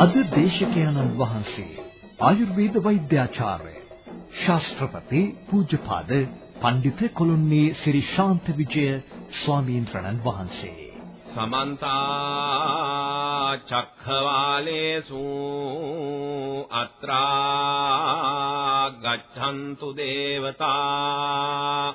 අද දේශකයන්න් වහන්සේ ආයුර්වේද වෛද්‍යාචාර්ය ශාස්ත්‍රපති පූජ්‍යපාද පඬිත කොළුන්නේ ශ්‍රී ශාන්ත විජය ස්වාමීන් වහන්සේ. සමන්ත චක්ඛවාලේසු අත්‍රා ගච්ඡන්තු දේවතා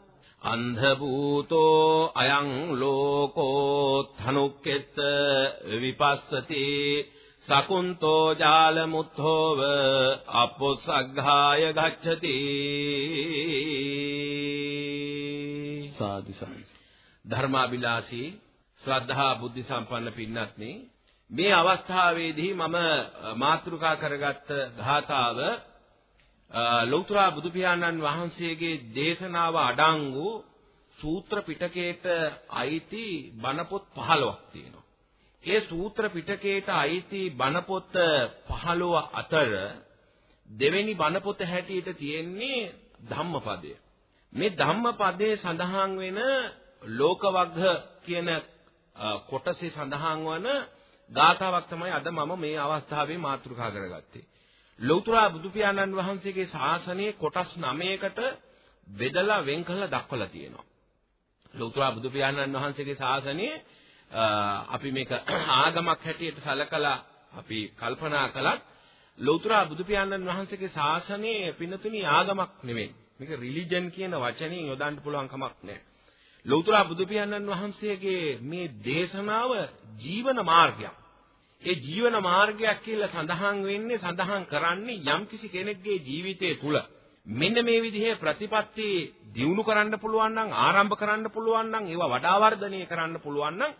අන්ධ භූතෝ අයං ලෝකෝ ධනුක්කෙත් විපස්සති සකුන්තෝ ජාලමුත්තෝව අපොසග්ඝාය ගච්ඡති සාදු ධර්මාබිලාසී ශ්‍රද්ධා බුද්ධ සම්පන්න පින්වත්නි මේ අවස්ථාවේදී මම මාතෘකා කරගත්ත ගාථාව ලෞතර බුදු පියාණන් වහන්සේගේ දේශනාව අඩංගු සූත්‍ර පිටකයට අයිති බණ පොත් 15ක් තියෙනවා ඒ සූත්‍ර පිටකයට අයිති බණ පොත 15 අතර දෙවෙනි බණ පොත හැටියට තියෙන්නේ ධම්මපදය. මේ ධම්මපදයේ සඳහන් වෙන ලෝකවග්ග කියන කොටසේ සඳහන් වන ගාථාවක් තමයි අද මම මේ අවස්ථාවේ මාතෘකා කරගත්තේ. ලෞතර බුදු පියාණන් වහන්සේගේ ශාසනයේ කොටස් 9කට බෙදලා වෙන් කළා දක්වලා තියෙනවා. ලෞතර බුදු පියාණන් වහන්සේගේ ශාසනයේ අපි මේක ආගමක් හැටියට සලකලා අපි කල්පනා කළත් ලෞතර බුදු පියාණන් වහන්සේගේ ශාසනයේ පින්නතුණි ආගමක් නෙමෙයි. මේක රිලිජන් කියන වචනේ යොදන්න පුළුවන් කමක් නැහැ. ලෞතර බුදු පියාණන් වහන්සේගේ මේ දේශනාව ජීවන මාර්ගයක්. ඒ ජීවන මාර්ගයක් කියලා සඳහන් වෙන්නේ සඳහන් කරන්නේ යම්කිසි කෙනෙක්ගේ ජීවිතය තුළ මෙන්න මේ විදිහේ ප්‍රතිපත්ති දියුණු කරන්න පුළුවන් නම් ආරම්භ කරන්න පුළුවන් නම් ඒවා වඩා වර්ධනය කරන්න පුළුවන් නම්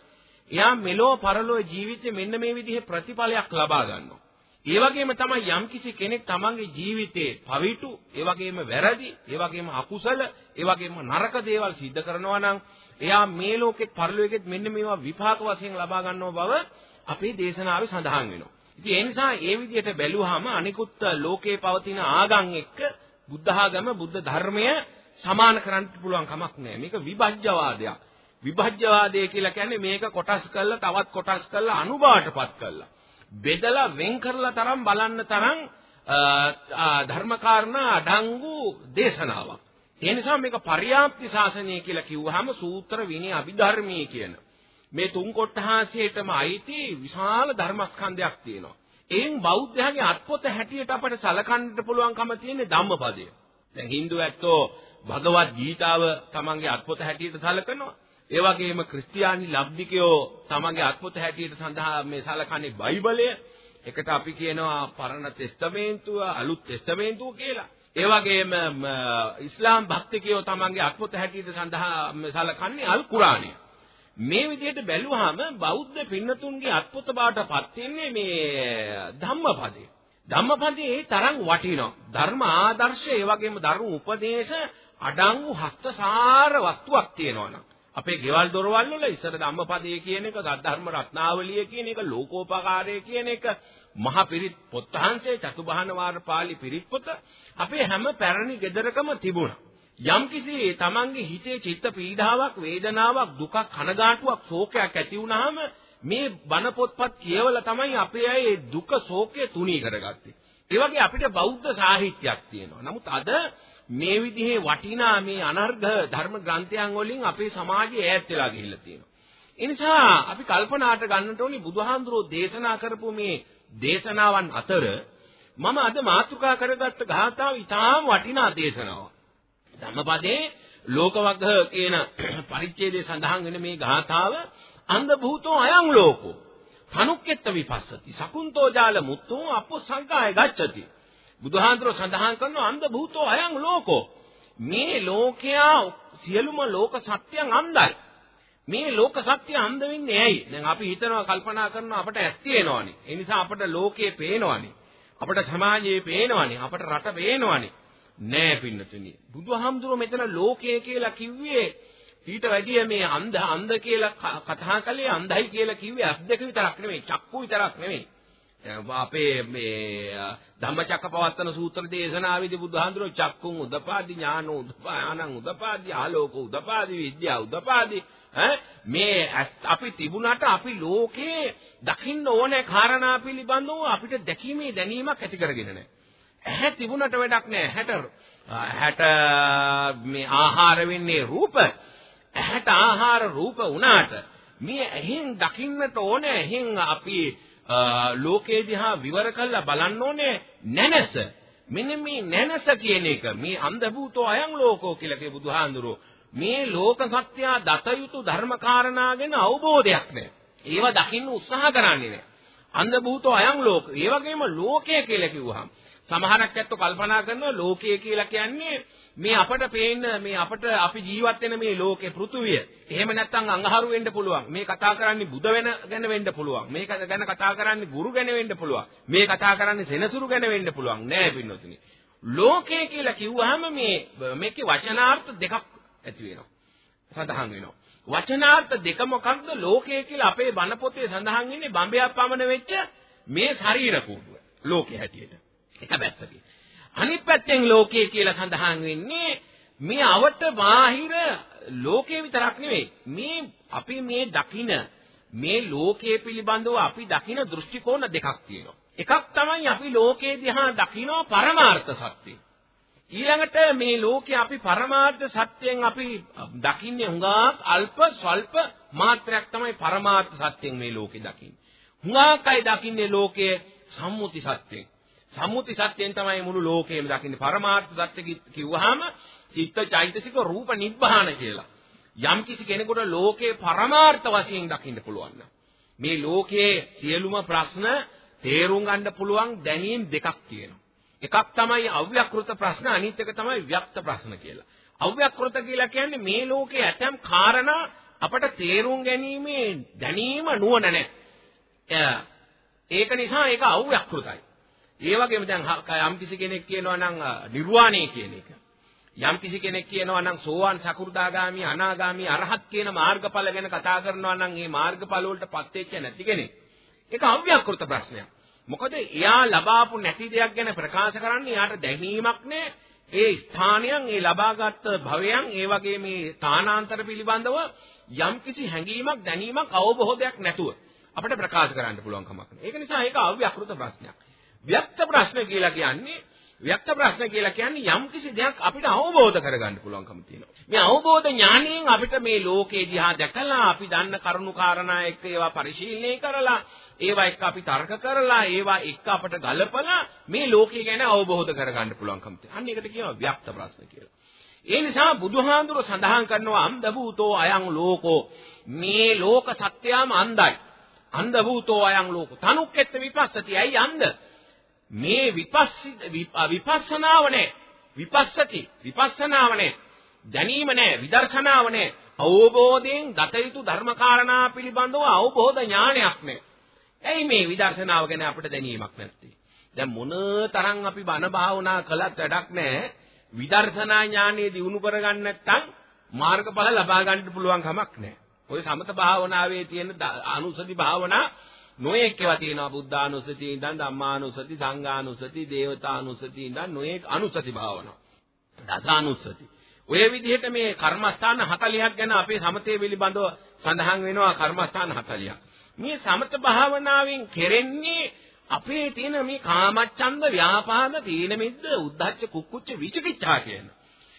එයා මෙලෝ පරලෝ ජීවිතේ මෙන්න මේ විදිහේ ප්‍රතිඵලයක් ලබා ගන්නවා. ඒ වගේම තමයි යම්කිසි කෙනෙක් තමන්ගේ ජීවිතේ පවිටු, ඒ වගේම වැරදි, ඒ වගේම අකුසල, ඒ වගේම නරක දේවල් සිද්ධ කරනවා නම් එයා මේ ලෝකෙත් පරලෝකෙත් මෙන්න මේවා විපාක වශයෙන් ලබා ගන්නව බව අපේ දේශනාවේ සඳහන් වෙනවා. ඉතින් ඒ නිසා ඒ විදිහට බැලුවාම අනිකුත් ලෝකේ පවතින ආගම් එක්ක බුද්ධ ආගම බුද්ධ ධර්මය සමාන කරන්න පුළුවන් කමක් නැහැ. මේක විභජ්‍යවාදයක්. විභජ්‍යවාදය කියලා කියන්නේ මේක කොටස් කරලා තවත් කොටස් කරලා අනුභවයටපත් කරලා බෙදලා වෙන් කරලා තරම් බලන්න තරම් ධර්මකාරණා අඩංගු දේශනාවක්. ඒ නිසා මේක පරියාප්ති ශාසනය කියලා කිව්වහම සූත්‍ර විනය අභිධර්මයේ කියන මේ තුන් කොටහාසියටම අයිති විශාල ධර්මස්කන්ධයක් තියෙනවා. එයින් බෞද්ධයාගේ අත්පොත හැටියට අපට සලකන්නට පුළුවන්කම තියෙන්නේ ධම්මපදය. දැන් Hindu ඇත්තෝ භගවත් ගීතාව තමන්ගේ අත්පොත හැටියට සලකනවා. ඒ වගේම ක්‍රිස්තියානි ලබ්ධිකයෝ තමගේ අත්පොත හැටියට සඳහා මේ සලකන්නේ බයිබලය. එකට අපි කියනවා පරණ තෙස්තමේන්තුව, අලුත් තෙස්තමේන්තුව කියලා. ඒ වගේම ඉස්ලාම් භක්තිකයෝ තමන්ගේ අත්පොත හැටියට සඳහා සලකන්නේ අල් කුරානය. මේ විදිහට බැලුවාම බෞද්ධ පින්නතුන්ගේ අත්පොත බාටපත් වෙන්නේ මේ ධම්මපදේ. ධම්මපදේ තරම් වටිනවා. ධර්ම ආදර්ශ ඒ වගේම ධර්ම උපදේශ අඩංගු හස්තසාර වස්තුවක් තියෙනවා අපේ ගෙවල් දොරවල් වල ඉස්සර ධම්මපදයේ කියන එක සද්ධර්ම රත්නාවලිය කියන එක ලෝකෝපකාරය කියන එක මහ පිරිත් පොත්හන්සේ චතුබහන වාර පාළි පිරිත් පොත අපේ හැම පැරණි ගෙදරකම තිබුණා. යම්කිසි තමන්ගේ හිතේ චිත්ත පීඩාවක් වේදනාවක් දුකක් කනගාටුවක් ශෝකයක් ඇති වුනහම මේ බණ පොත්පත් කියවලා තමයි අපේ අය ඒ දුක ශෝකය තුනී කරගත්තේ. ඒ වගේ අපිට බෞද්ධ සාහිත්‍යයක් තියෙනවා. නමුත් අද මේ විදිහේ වටිනා මේ අනර්ඝ ධර්ම ග්‍රන්ථයන් වලින් අපේ සමාජය ඈත් වෙලා ගිහිල්ලා තියෙනවා. ඒ නිසා අපි කල්පනාට ගන්නට ඕනි බුදුහාඳුරෝ දේශනා කරපු මේ දේශනාවන් අතර මම අද මාතෘකා කරගත්ත ගාථාව ඉතාම වටිනා දේශනාවක්. ධම්මපදයේ ලෝකවග්ග කියන පරිච්ඡේදයේ සඳහන් වෙන මේ ගාථාව අන්ධ භූතෝ අයං ලෝකෝ. තනුක්කෙත්ත විපස්සති. සකුන්තෝ ජාල මුත්තෝ අපෝ සංකාය ගච්ඡති. බුදුහාඳුර සඳහන් කරනවා අන්ධ භූතෝ අයං ලෝකෝ. මේ ලෝකයා සියලුම ලෝක සත්‍යයන් අන්ධයි. මේ ලෝක සත්‍ය අන්ධ වෙන්නේ ඇයි? දැන් අපි හිතනවා කල්පනා කරනවා අපට ඇස් තියෙනවනේ. ඒ නිසා අපට ලෝකේ පේනවනේ. අපට සමාජයේ පේනවනේ. අපට රට පේනවනේ. නෑ පින්නතුනි. බුදුහාමුදුරුවෝ මෙතන ලෝකය කියලා කිව්වේ ඊට වැඩිය මේ අන්ධ අන්ධ කියලා කතා කළේ අන්ධයි කියලා කිව්වේ අත් දෙක විතරක් නෙමෙයි චක්කු විතරක් නෙමෙයි. අපේ මේ ධම්මචක්කපවත්තන සූත්‍ර දේශනාවේදී බුදුහාඳුරෝ චක්කුන් උදපාදි ඥානෝ උදපානං උදපාදි ආලෝක උදපාදි විද්‍යාව උදපාදි ඈ? මේ අපි තිබුණාට අපි ලෝකේ දකින්න ඕනේ කාරණා පිළිබඳව අපිට දැකීමේ දැනීමක් ඇති කරගෙන නැහැ. ඇහැ තිබුණට වැඩක් නැහැ. ඇහැට ඇහැට මේ ආහාර වෙන්නේ රූප. ඇහැට ආහාර රූප වුණාට මේ ඇහෙන් දකින්නට ඕනේ ඇහෙන් අපි ලෝකේ දිහා විවර කළා බලන්න ඕනේ නැනස. මෙන්න මේ නැනස කියන එක මේ අන්ධ භූතෝ අයං ලෝකෝ කියලා කිය බුදුහාඳුරෝ මේ ලෝක සත්‍ය දත යුතු ධර්ම කාරණා ගැන අවබෝධයක් නැහැ. ඒව දකින්න උත්සාහ කරන්නේ නැහැ. අන්ධ භූතෝ අයං ලෝක. ඒ වගේම ලෝකය කියලා කිව්වහම සමහරක් ඇත්තෝ කල්පනා කරනවා ලෝකය කියලා කියන්නේ මේ අපට පේන මේ අපට අපි ජීවත් වෙන මේ ලෝකේ පෘථුවිය. එහෙම නැත්නම් අඟහරු වෙන්න පුළුවන්. මේ කතා කරන්නේ බුද වෙන ගැන වෙන්න පුළුවන්. මේක ගැන කතා කරන්නේ ගුරු ගැන වෙන්න පුළුවන්. මේ කතා කරන්නේ සෙනසුරු ගැන වෙන්න පුළුවන්. නෑ පින්නොතුනි. ලෝකය කියලා කිව්වහම මේ මේකේ වචනාර්ථ දෙකක් ඇති වෙනවා. සඳහන් වෙනවා. වචනාර්ථ දෙක මොකක්ද ලෝකය කියලා අපේ බණ පොතේ සඳහන් වෙන්නේ බඹයක් පමණ වෙච්ච මේ ශරීර කූඩුව. ලෝකේ හැටියට. එක පැත්තකින්. අනිත් පැත්තෙන් ලෝකය කියලා සඳහන් වෙන්නේ මේ අවට බාහිර ලෝකේ විතරක් නෙවෙයි. මේ අපි මේ දකින මේ ලෝකයේ පිළිබඳව අපි දකින දෘෂ්ටි කෝණ දෙකක් තියෙනවා. එකක් තමයි අපි ලෝකයේ දිහා දකිනවා පරමාර්ථ සත්‍යය. ඊළඟට මේ ලෝකේ අපි පරමාර්ථ සත්‍යයෙන් අපි දකින්නේ හුඟක් අල්ප ස්වල්ප මාත්‍රයක් තමයි පරමාර්ථ සත්‍යයෙන් මේ ලෝකේ දකින්නේ. හුඟක්යි දකින්නේ ලෝකයේ සම්මුති සත්‍යයෙන්. සම්මුති සත්‍යයෙන් තමයි මුළු ලෝකෙම දකින්නේ. පරමාර්ථ සත්‍ය කිව්වහම චිත්ත චෛතසික රූප නිබ්බාන කියලා. යම් කිසි කෙනෙකුට ලෝකේ පරමාර්ථ වශයෙන් දකින්න පුළුවන් මේ ලෝකයේ සියලුම ප්‍රශ්න තේරුම් ගන්න පුළුවන් දැනීම් දෙකක් තියෙනවා. එකක් තමයි අව්‍යක්ෘත ප්‍රශ්න අනිත් එක තමයි ව්‍යක්ත ප්‍රශ්න කියලා. අව්‍යක්ෘත කියලා කියන්නේ මේ ලෝකයේ ඇතම් කාරණා අපට තේරුම් ගැනීමේ දැනීම නුවණ නැහැ. ඒක නිසා ඒක අව්‍යක්ෘතයි. ඒ වගේම දැන් යම් කිසි කෙනෙක් කියනවා නම් නිර්වාණය කියන එක. යම් කිසි කෙනෙක් කියනවා නම් සෝවාන් සකු르දාගාමි අනාගාමි අරහත් කියන මාර්ගඵල ගැන කතා කරනවා නම් මේ මාර්ගඵල වලටපත් වෙච්ච නැති කෙනෙක්. ඒක අව්‍යක්ෘත ප්‍රශ්නයක්. මොකද එයා ලබාපු නැති දෙයක් ගැන ප්‍රකාශ කරන්නේ එයාට දැනීමක් නෑ. ඒ ස්ථානයන් ඒ ලබාගත් භවයන් ඒ වගේ මේ තානාන්තර පිළිබඳව යම්කිසි හැඟීමක් දැනීමක් අවබෝධයක් නැතුව අපිට ප්‍රකාශ කරන්න පුළුවන් කමක් නෑ. ඒක නිසා ඒක අව්‍යක්ෘත ප්‍රශ්නයක්. ව්‍යක්ත ප්‍රශ්න කියලා කියන්නේ ව්‍යක්ත ප්‍රශ්න කියලා කියන්නේ යම් කිසි දෙයක් අපිට අවබෝධ කරගන්න පුළුවන්කම තියෙනවා. මේ අවබෝධ ඥාණයෙන් අපිට මේ ලෝකේ දිහා දැකලා අපි දන්න කරුණු කාරණා එක්ක ඒවා පරිශීලනය කරලා ඒවා එක්ක අපි තර්ක කරලා ඒවා එක්ක අපට ගලපලා මේ ලෝකය ගැන අවබෝධ කරගන්න පුළුවන්කම තියෙනවා. අන්න ඒකට කියනවා ව්‍යක්ත ප්‍රශ්න කියලා. ඒ නිසා බුදුහාඳුර සඳහන් කරනවා අන්ධ භූතෝ අයං ලෝකෝ මේ ලෝක සත්‍යයම අන්ධයි. අන්ධ භූතෝ අයං ලෝකෝ තනුක්කෙත් විපස්සති. ඇයි අන්ධ? මේ විපස්සනාව නැහැ. විපස්සති විපස්සනාව නැහැ. දැනීම නැහැ. විදර්ශනාව නැහැ. අවබෝධයෙන් දත යුතු ධර්මකාරණා පිළිබඳව අවබෝධ ඥානයක් නැහැ. ඇයි මේ විදර්ශනාව ගැන අපිට දැනීමක් නැත්තේ? දැන් මොන තරම් අපි බණ භාවනා කළත් වැඩක් නැහැ. විදර්ශනා ඥානෙ දිනු කරගන්න නැත්නම් මාර්ගඵල ලබා ගන්නට පුළුවන් කමක් නැහැ. ඔය සමත භාවනාවේ තියෙන අනුසති භාවනා නොයෙක් ඒවා තියෙනවා බුද්ධානුස්සතිය ඉඳන් ධම්මානුස්සති සංඝානුස්සති දේවතානුස්සති ඉඳන් නොයෙක් අනුස්සති භාවනා. දසානුස්සති. ඔය විදිහට මේ කර්මස්ථාන 40ක් ගැන අපේ සමතේ පිළිබඳව සඳහන් වෙනවා කර්මස්ථාන 40ක් මේ සමත භාවනාවෙන් කෙරෙන්නේ අපේ තියෙන මේ කාමච්ඡන්ද ව්‍යාපාද තීන මිද්ද උද්ධච්ච කුක්කුච්ච විචිකිච්ඡා කියන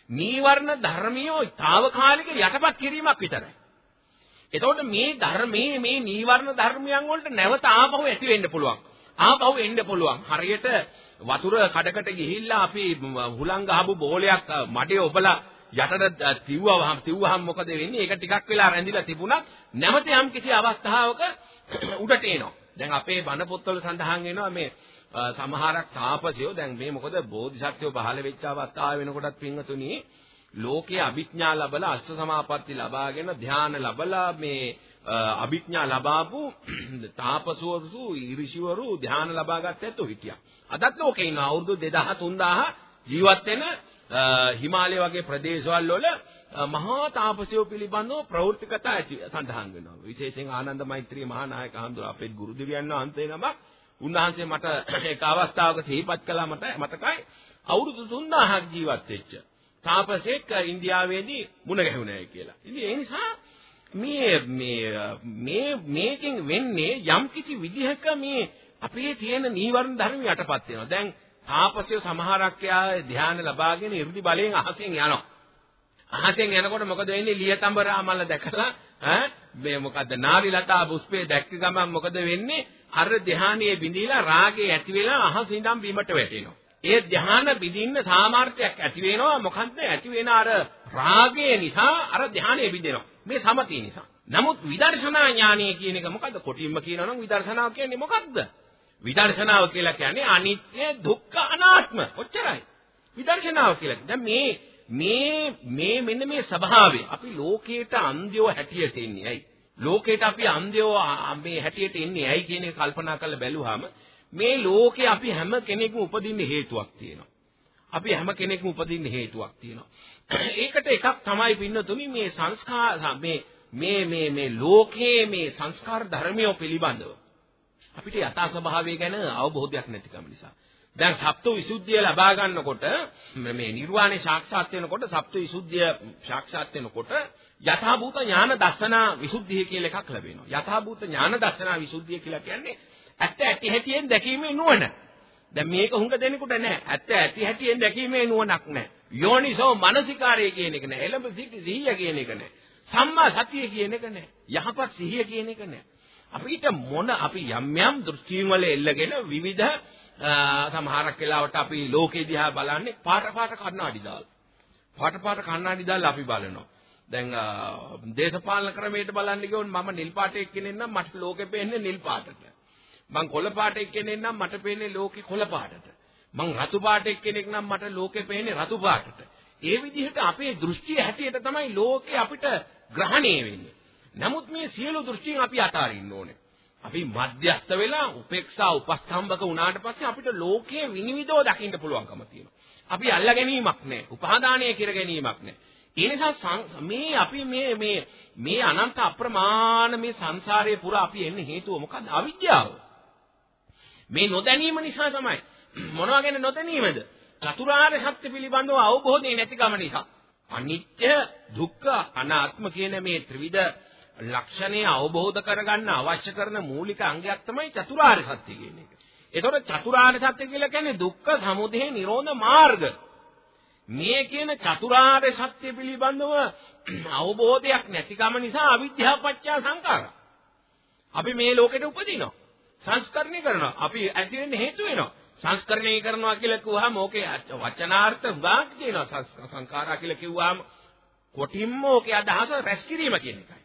නීවරණ ධර්මියෝ తాවකාලික යටපත් කිරීමක් විතරයි. එතකොට මේ ධර්මයේ මේ නීවරණ ධර්මයන් වලට නැවත ආපහු ඇති වෙන්න පුළුවන්. ආපහු එන්න පුළුවන්. හරියට වතුර කඩකට ගිහිල්ලා අපි හුලං ගහපු බෝලයක් මඩේ ඔබලා යටට තිව්වවහම තිව්වහම මොකද වෙන්නේ? ඒක ටිකක් වෙලා රැඳිලා තිබුණත් නැවත යම් කිසි අවස්ථාවක උඩට එනවා. දැන් අපේ බණ පොත්වල සඳහන් වෙනවා මේ සමහරක් තාපසයෝ දැන් මේ මොකද බෝධිසත්වෝ පහළ වෙච්ච අවස්ථාව වෙනකොටත් පින්වතුනි ලෝකයේ අභිඥා ලැබලා අෂ්ට සමාපatti ලබාගෙන ධානය ලැබලා මේ අභිඥා ලබාපු තාපසවරු ඍෂිවරු ධානය ලබාගත් ඇත්තෝ හිටියා. අදත් ලෝකේ ඉන්න අවුරුදු 2000 3000 ජීවත් වෙන හිමාලය වගේ ප්‍රදේශවල වල මහා තාපසයෝ පිළිබඳව ප්‍රවෘත්ති කතා ඇති සඳහන් වෙනවා. විශේෂයෙන් ආනන්ද මෛත්‍රී මහා නායක හඳුර අපේ ගුරු දෙවියන් වහන්සේ නමක් උන්වහන්සේ මට එක අවස්ථාවක සිහිපත් කළා මට මතකයි අවුරුදු 3000ක් ජීවත් වෙච්ච තාපසෙක් ඉන්දියාවේදී මුණ ගැහුණායි කියලා. ඉතින් ඒ නිසා මේ මේ මේ මේකෙන් වෙන්නේ යම් කිසි විදිහක මේ අපේ තියෙන නීවරණ ධර්ම යටපත් වෙනවා. දැන් තාපසය සමහරක් යා ධ්‍යාන ලබාගෙන 이르දි බලයෙන් අහසෙන් යනවා. අහසෙන් යනකොට මොකද වෙන්නේ? ලියතඹරාමල දැකලා ඈ මේ මොකද්ද? නාරිලතා පුෂ්පේ දැක්ක ගමන් මොකද වෙන්නේ? අර ධ්‍යානයේ බිඳීලා රාගේ ඇති වෙලා අහස ඉඳන් බිමට වැටෙනවා. ඒ ධ්‍යාන බිඳින්න සාමර්ථ්‍යයක් ඇති වෙනවා. මොකද්ද? ඇති වෙන අර රාගය නිසා අර ධ්‍යානය බිඳෙනවා. මේ සමතිය නිසා. නමුත් විදර්ශනා ඥානය කියන එක මොකද්ද? කොටින්ම කියනවා නම් විදර්ශනාව කියන්නේ මොකක්ද? විදර්ශනාව කියලා කියන්නේ අනිත්‍ය දුක්ඛ අනාත්ම. ඔච්චරයි. විදර්ශනාව කියලා. දැන් මේ මේ මේ මෙන්න මේ ස්වභාවය අපි ලෝකයට අන්ධයෝ හැටියට ඉන්නේ ඇයි? ලෝකයට අපි අන්ධයෝ මේ හැටියට ඉන්නේ ඇයි කියන එක කල්පනා කරලා බැලුවාම මේ ලෝකේ අපි හැම කෙනෙක්ම උපදින්න හේතුවක් තියෙනවා. අපි හැම කෙනෙක්ම උපදින්න හේතුවක් තියෙනවා. ඒකට එකක් තමයි පින්නතුනි මේ සංස්කාර මේ මේ මේ මේ ලෝකයේ මේ සංස්කාර ධර්මියෝ පිළිබඳව අපිට යථා ස්වභාවය ගැන අවබෝධයක් නැතිකම නිසා. දැන් සප්ත විසුද්ධිය ලබා ගන්නකොට මේ නිර්වාණය සාක්ෂාත් වෙනකොට සප්ත විසුද්ධිය සාක්ෂාත් වෙනකොට යථාභූත ඥාන දර්ශනා විසුද්ධිය කියලා එකක් ලැබෙනවා. යථාභූත ඥාන දර්ශනා විසුද්ධිය කියලා කියන්නේ ඇත්ත ඇති හැටියෙන් දැකීමේ නුවණ. දැන් මේක හුඟ දෙනෙකුට නෑ. ඇත්ත ඇති හැටියෙන් දැකීමේ නුවණක් නෑ. යෝනිසෝ මනසිකාරය කියන එක නෑ. එළඹ සිටි සිහිය කියන එක නෑ. සම්මා සතිය කියන එක නෑ. යහපත් සිහිය කියන එක නෑ. අපිට මොන අපි යම් යම් දෘෂ්ටීන් වල එල්ලගෙන විවිධ සමහරක් වෙලාවට අපි ලෝකේ දිහා බලන්නේ පාට පාට කණ්ණාඩි දාලා. පාට පාට කණ්ණාඩි දාලා අපි බලනවා. දැන් දේශපාලන ක්‍රමයට බලන්න ගියොත් මම නිල් පාට එක්කෙනෙක් නම් මට ලෝකෙ පේන්නේ නිල් පාටට. මං කොළ පාට එක්කෙනෙක් නම් මට පේන්නේ ලෝකෙ කොළ පාටට. මං රතු පාට එක්කෙනෙක් නම් මට ලෝකෙ පේන්නේ රතු පාටට. ඒ විදිහට අපේ දෘෂ්ටිය හැටියට තමයි ලෝකෙ අපිට ග්‍රහණය වෙන්නේ. නමුත් මේ සියලු දෘෂ්ටීන් අපි අතාරින්න ඕනේ. අපි මධ්‍යස්ත වෙලා උපේක්ෂා උපස්තම්භක වුණාට පස්සේ අපිට ලෝකයේ විනිවිදව දකින්න පුළුවන්කම තියෙනවා. අපි අල්ල ගැනීමක් නැහැ. උපාදානය කර ගැනීමක් නැහැ. ඒ නිසා මේ අපි මේ මේ මේ අනන්ත අප්‍රමාණ මේ සංසාරයේ පුරා අපි එන්නේ හේතුව මොකද්ද? අවිද්‍යාව. මේ නොදැනීම නිසා තමයි. මොනවා ගැන නොදැනීමද? චතුරාර්ය සත්‍ය පිළිබඳව අවබෝධය නැතිකම නිසා. අනිත්‍ය, දුක්ඛ, අනාත්ම කියන මේ ත්‍රිවිධ ලක්ෂණය අවබෝධ කරගන්න අවශ්‍ය කරන මූලික අංගයක් තමයි චතුරාර්ය සත්‍ය කියන එක. ඒතකොට චතුරාර්ය සත්‍ය කියලා කියන්නේ දුක්ඛ සමුදය නිරෝධ මාර්ග. මේ කියන චතුරාර්ය සත්‍ය පිළිබඳව අවබෝධයක් නැතිකම නිසා අවිද්‍යාව පත්‍ය සංකාර. අපි මේ ලෝකෙට උපදිනවා. සංස්කරණය කරනවා. අපි ඇති වෙන්න හේතු වෙනවා. සංස්කරණය කරනවා කියලා කිව්වහම ඕකේ වචනාර්ථ වාක් තියෙනවා. සංඛාරා කියලා කිව්වහම කොටින්ම ඕකේ අදහස රැස් කිරීම කියන එකයි.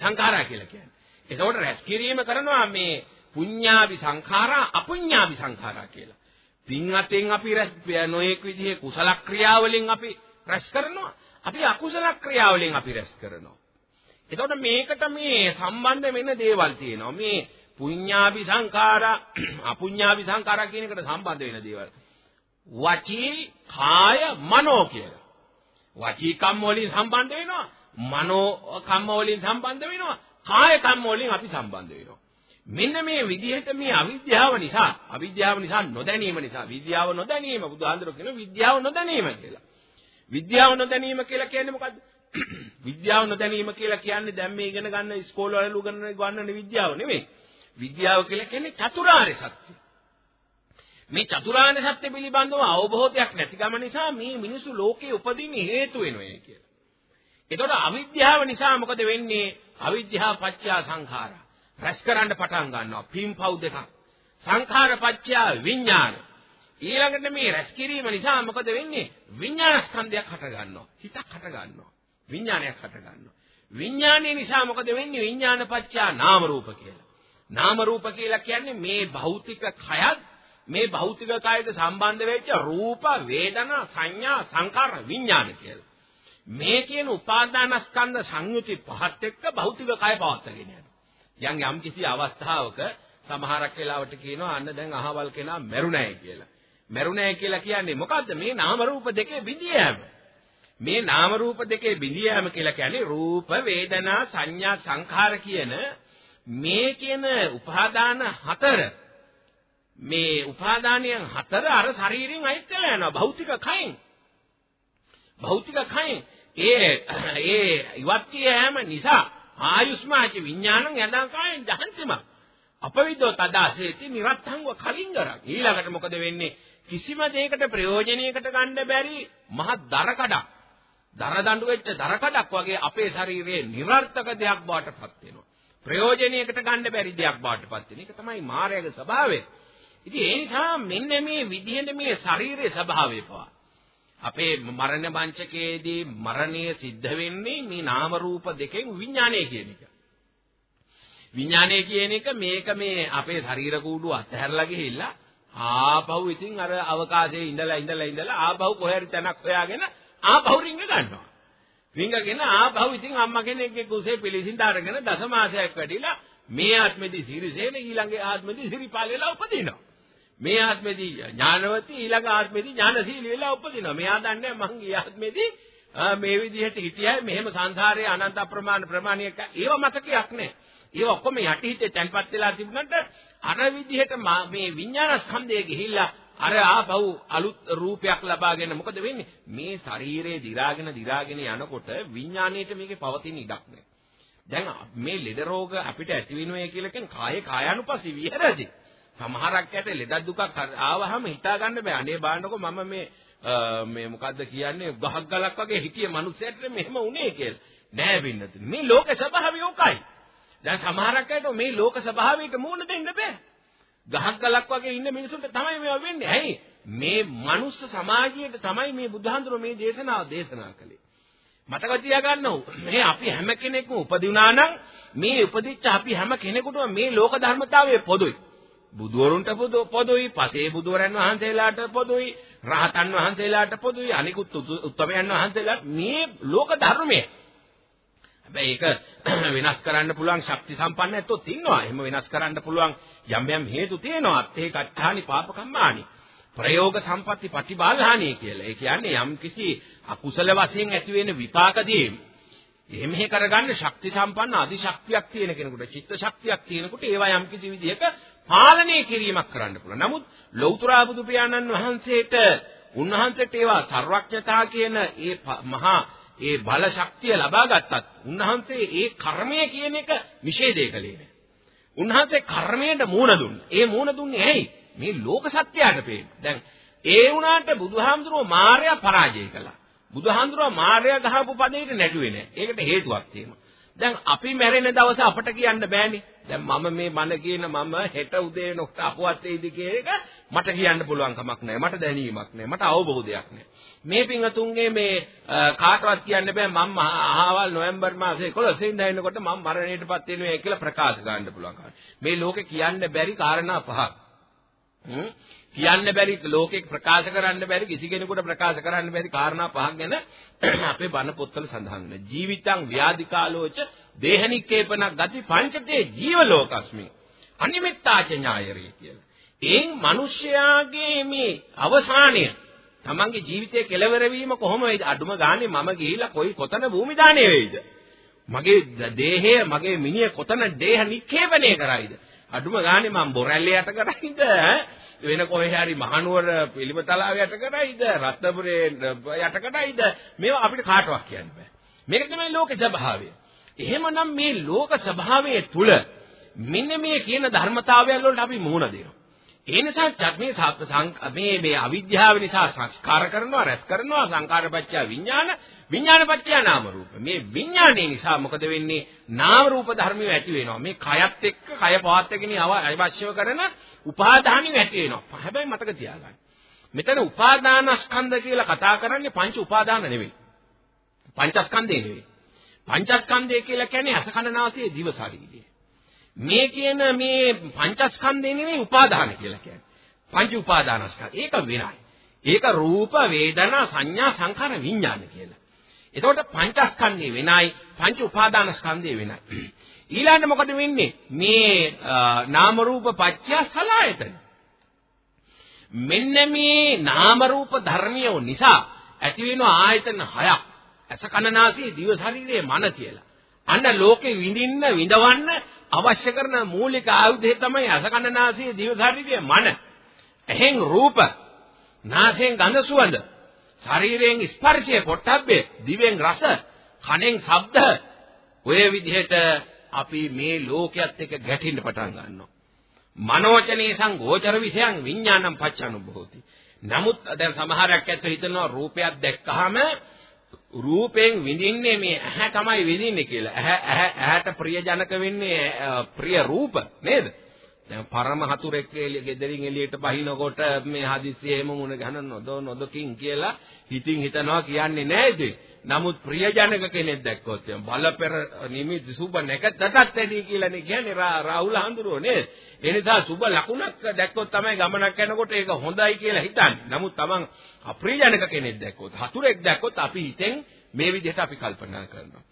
සංඛාරා කියලා කියන්නේ. එතකොට රැස් කිරීම කරනවා මේ පුඤ්ඤාවි සංඛාරා අපුඤ්ඤාවි සංඛාරා කියලා. පින් අතෙන් අපි රැස් නොඑක් විදිහේ කුසල ක්‍රියාවලින් අපි රැස් කරනවා. අපි අකුසල ක්‍රියාවලින් අපි රැස් කරනවා. එතකොට මේකට මේ සම්බන්ධ වෙන දේවල් තියෙනවා. මේ පුඤ්ඤාවි සංඛාරා අපුඤ්ඤාවි සංඛාරා කියන එකට සම්බන්ධ වෙන දේවල්. වචී කාය මනෝ කියලා. වචී කම් වලින් සම්බන්ධ වෙනවා. මනෝ කම්ම වලින් සම්බන්ධ වෙනවා කාය කම්ම වලින් අපි සම්බන්ධ වෙනවා මෙන්න මේ විදිහට මේ අවිද්‍යාව නිසා අවිද්‍යාව නිසා නොදැනීම නිසා විද්‍යාව නොදැනීම බුදුහාඳුර කියන විද්‍යාව නොදැනීම කියලා විද්‍යාව නොදැනීම කියලා කියන්නේ මොකද්ද විද්‍යාව නොදැනීම කියලා කියන්නේ දැන් මේ ඉගෙන ගන්න ඉස්කෝලවල උගන්වන ගන්නන විද්‍යාව නෙමෙයි විද්‍යාව කියලා කියන්නේ චතුරාර්ය සත්‍ය මේ චතුරාර්ය සත්‍ය පිළිබඳව අවබෝධයක් නැතිකම නිසා මේ මිනිසු ලෝකේ උපදින්න හේතු වෙනවා කියලා එතකොට අවිද්‍යාව නිසා මොකද වෙන්නේ? අවිද්‍යාව පත්‍යා සංඛාරා. රැස් කරන්න පටන් ගන්නවා. පින්පව් දෙකක්. සංඛාරපච්චය විඥාන. ඊළඟට මේ රැස් කිරීම නිසා මොකද වෙන්නේ? විඥාන ස්කන්ධයක් හට ගන්නවා. හිතක් හට ගන්නවා. විඥානයක් හට ගන්නවා. විඥානය නිසා මොකද වෙන්නේ? විඥානපච්චය නාම රූප කියලා. නාම රූප කියලා කියන්නේ මේ භෞතික කයත් මේ භෞතික කයට සම්බන්ධ වෙච්ච රූප, වේදනා, සංඥා, සංකාර, විඥාන කියලා. මේ කියන උපාදානස්කන්ධ සංයුති පහත් එක්ක භෞතික කය පවත්වාගෙන යනවා. යම් යම් කිසි අවස්ථාවක සමහරක් වෙලාවට කියනවා අන්න දැන් අහවල් කෙනා මැරුණයි කියලා. මැරුණයි කියලා කියන්නේ මොකද්ද? මේ නාම රූප දෙකේ බිඳිය යෑම. මේ නාම රූප දෙකේ බිඳිය යෑම කියලා කියන්නේ රූප, වේදනා, සංඥා, සංඛාර කියන මේ කියන උපාදාන හතර මේ උපාදානයන් හතර අර ශරීරයෙන් අයිත් වෙලා යනවා භෞතික කයෙන්. භෞතික කයෙන්. ඒ ඒ ඉවත් කියාම නිසා ආයුෂ්මාච විඥානං යදං කායෙන් ජහන්තිම. අපවිදෝ තදාසේති නිරත්තංව කලින්ගරක් ඊළඟට මොකද වෙන්නේ? කිසිම දෙයකට ප්‍රයෝජනයකට ගන්න බැරි මහ දරකඩක් දර දඬු වෙච්ච දරකඩක් වගේ අපේ ශරීරයේ નિરර්ථක දෙයක් බවට පත් වෙනවා. ප්‍රයෝජනයකට ගන්න බැරි දෙයක් බවට පත් වෙන එක තමයි මායාවේ ස්වභාවය ඉතින් ඒ නිසා මෙන්න මේ විදිහට මේ ශරීරයේ ස්වභාවය පවා අපේ මරණ මංචකයේදී මරණය සිද්ධ වෙන්නේ මේ නාම රූප දෙකෙන් විඥානය කියන එක. විඥානය කියන එක මේක මේ අපේ ශරීර කූඩුව අතහැරලා ගිහිල්ලා ආපහු ඉතින් අර අවකාශයේ ඉඳලා ඉඳලා ඉඳලා ආපහු කොහේ හරි තැනක් හොයාගෙන ආපහු රිංග ගන්නවා. රිංගගෙන ආපහු ඉතින් අම්මා කෙනෙක්ගේ කුසේ පිළිසින්ද අරගෙන දසමාසයක් වැඩිලා මේ ආත්මෙදී සිරිසේන ඊළඟ ආත්මෙදී සිරිපාලෙලා උපදිනවා. මේ ආත්මෙදී ඥානවතී ඊළඟ ආත්මෙදී ඥානශීලී වෙලා උපදිනවා. මෙයා දන්නේ මං ගිය ආත්මෙදී මේ විදිහට හිටියයි මෙහෙම සංසාරයේ අනන්ත අප්‍රමාණ ප්‍රමාණික ඒව මතකයක් නැහැ. ඒව ඔක්කොම යටි හිතේ තැන්පත් වෙලා තිබුණාට අර විදිහට මේ විඥාන ස්කන්ධය ගිහිල්ලා අර ආපහු අලුත් රූපයක් ලබාගෙන මොකද වෙන්නේ? මේ ශරීරයේ දිරාගෙන දිරාගෙන යනකොට විඥාණයට මේකේ පවතින ඉඩක් නැහැ. දැන් මේ ලෙඩ රෝග අපිට ඇති වෙනවා කියලා කියන්නේ කාය කායानुපසී විහෙරදී. සමහරක් ඇට ලෙඩ දුකක් ආවහම හිතා ගන්න බෑ. අනේ බලන්නකො මම මේ මේ මොකද්ද කියන්නේ ගහක් ගලක් වගේ හිටිය මිනිස්සෙක්ට මෙහෙම උනේ කියලා. නෑ වෙන්නතු. මේ ලෝක ස්වභාවය උකයි. දැන් සමහරක් ඇට මේ ලෝක ස්වභාවයට මූණ දෙන්න බෑ. ගහක් ගලක් වගේ ඉන්න මිනිසුන්ට තමයි මේවා වෙන්නේ. ඇයි? මේ මනුස්ස සමාජයට තමයි මේ බුදුහාඳුර මේ දේශනාව දේශනා කළේ. මතක තියාගන්න මේ අපි හැම කෙනෙක්ම උපදිනා නම් මේ උපදිච්ච අපි හැම කෙනෙකුටම මේ ලෝක ධර්මතාවය පොදුයි. බුදුවරුන්ට පොදුයි, පසේ බුදුවරයන් වහන්සේලාට පොදුයි, රහතන් වහන්සේලාට පොදුයි, අනිකුත් උත්තමයන් වහන්සේලාට මේ ලෝක ධර්මය. හැබැයි ඒක වෙනස් කරන්න පුළුවන් ශක්ති සම්පන්න ඇත්තොත් ඉන්නවා. එහෙම වෙනස් කරන්න පුළුවන් යම් යම් හේතු තියෙනවා. අත්තේ කච්චානි පාපකම්මානි. ප්‍රයෝග සම්පatti පටිබාලහානි කියලා. ඒ කියන්නේ යම් කිසි අකුසල වශයෙන් ඇති වෙන විපාකදී එහෙම කරගන්න ශක්ති සම්පන්න අධිශක්තියක් තියෙන කෙනෙකුට චිත්ත ශක්තියක් තියෙනකොට ඒවා යම් කිසි විදිහක පාලනය කිරීමක් කරන්න පුළුවන්. නමුත් ලෞතර බුදු පියාණන් වහන්සේට උන්වහන්සේට ඒවා සර්වඥතා කියන ඒ මහා ඒ බල ශක්තිය ලබා ගත්තත් උන්වහන්සේ ඒ කර්මය කියන එක නිෂේධය කළේ නැහැ. උන්වහන්සේ කර්මයට මූණ දුන්නා. ඒ මූණ දුන්නේ ඇයි? මේ ලෝක සත්‍යයට පේන්න. දැන් ඒ වුණාට බුදුහාමුදුරුවෝ මාර්යා පරාජය කළා. බුදුහාමුදුරුවෝ මාර්යා ගහපු පදේට නැටුවේ නැහැ. ඒකට හේතුවක් තියෙනවා. දැන් අපි මැරෙන දවස අපට කියන්න බෑනේ. දැන් මම මේ මන කියන මම හෙට උදේ නොකට අපවත් වෙයිද කියන එක මට කියන්න පුළුවන් කමක් නැහැ. මට දැනීමක් නැහැ. මට අවබෝධයක් නැහැ. මේ පින්වතුන්ගේ මේ කාටවත් කියන්න බෑ මම අහවල් නොවැම්බර් මාසේ 11 වෙනිදා එනකොට මම මරණයටපත් වෙනවා කියලා ප්‍රකාශ ගන්න පුළුවන්. මේ ලෝකේ කියන්න බැරි කාරණා පහක්. කියන්න බැරි ලෝකෙක ප්‍රකාශ කරන්න බැරි කිසි කෙනෙකුට ප්‍රකාශ කරන්න බැරි කාරණා පහක් ගැන අපේ බණ පොත්වල සඳහන් වෙනවා. ජීවිතං ව්‍යාධිකාලෝච දේහනික්කේපන ගති පංචතේ ජීව ලෝකස්මි. අනිමිත්තාච ඥායරේ කියලා. එයින් මිනිස්යාගේ මේ අවසානය තමන්ගේ ජීවිතයේ කෙලවර වීම කොහොම වෙයිද? අඩුම ගානේ මම ගිහිලා කොයි කොතන භූමි දාණය වෙයිද? මගේ දේහය මගේ මිනිය කොතන දේහ නික්ෂේපණය කරයිද? අඩුම ගානේ මම බොරැල්ලේ යට කරයිද? වෙන කොහේ හරි මහනුවර පිළිමතලාව යට කරයිද? රත්නපුරේ යට කරයිද? මේවා අපිට කාටවත් කියන්න බෑ. මේක තමයි ලෝකේ ස්වභාවය. එහෙමනම් මේ ලෝක ස්වභාවයේ තුල මෙන්න මේ කියන ධර්මතාවයන් වලට අපි මුහුණ දෙනවා. ඒ නිසා මේ මේ මේ අවිද්‍යාව නිසා සංස්කාර කරනවා රැස් කරනවා සංකාරපච්චය විඥාන විඥානපච්චය නාම රූප. මේ විඥානයේ නිසා මොකද වෙන්නේ? නාම රූප ධර්මිය ඇති වෙනවා. මේ කයත් එක්ක කය පවත්වාගෙන අවශ්‍යව කරන උපාදානිය ඇති වෙනවා. හැබැයි මතක තියාගන්න. මෙතන උපාදානස්කන්ධ කියලා කතා කරන්නේ පංච උපාදාන නෙවෙයි. පංචස්කන්ධේ නෙවෙයි. පංචස්කන්ධය කියලා කියන්නේ අසකනාසයේ දිව ශරීරය. මේ කියන මේ පංචස්කන්ධේ නෙවෙයි උපාදාන කියලා කියන්නේ. පංච උපාදානස්කන්ධ. ඒක වෙනයි. ඒක රූප, වේදනා, සංඥා, සංඛාර, විඥාන කියලා. එතකොට පංචස්කන්ධේ වෙනයි, පංච උපාදානස්කන්ධේ වෙනයි. ඊළඟට මොකද වෙන්නේ? මේ නාම රූප පත්‍ය සලආයතන. මෙන්න මේ නාම රූප ධර්මියෝ නිසා ඇති වෙන ආයතන හයක්. අස කනනාසී දිව ශරීරයේ මන කියලා. අන්න ලෝකේ විඳින්න විඳවන්න අවශ්‍ය කරන මූලික ආයුධය තමයි අසකණනාසයේ දිව ශරීරයේ මන. එහෙන් රූප, නාසයෙන් ගඳ සුවඳ, ශරීරයෙන් ස්පර්ශය, පොට්ටබ්බේ, දිවෙන් රස, කනෙන් ශබ්ද. ඔය විදිහට අපි මේ ලෝකයේත් එක්ක ගැටෙන්න පටන් ගන්නවා. මනෝචනේ සංගෝචර විෂයන් විඥානම් පච්චනුභෝති. නමුත් දැන් සමහරක් ඇත්තෝ හිතනවා රූපයක් දැක්කහම රූපයෙන් විඳින්නේ මේ ඇහැ තමයි විඳින්නේ කියලා. ඇහැ ඇහැ ඇහැට ප්‍රියජනක වෙන්නේ ප්‍රිය රූප නේද? දැන් පරම හතුරෙක් ගෙදරින් එළියට බහිනකොට මේ හදිස්සිය එහෙම මුණ ගහන නොදෝ නොදකින් කියලා හිතින් හිතනවා කියන්නේ නෑ නමුත් ප්‍රියජනක කෙනෙක් දැක්කොත් බල පෙර නිමිති සුබ නැකතටත් ඇදී කියලානේ කියන්නේ රාහුල හඳුරෝ නේද? ඒ නිසා සුබ ලකුණක් දැක්කොත් තමයි ගමනක් යනකොට ඒක හොඳයි කියලා හිතන්නේ. නමුත් Taman අප්‍රියජනක කෙනෙක් දැක්කොත් හතුරෙක් දැක්කොත් අපි හිතෙන් මේ විදිහට අපි කල්පනා කරනවා.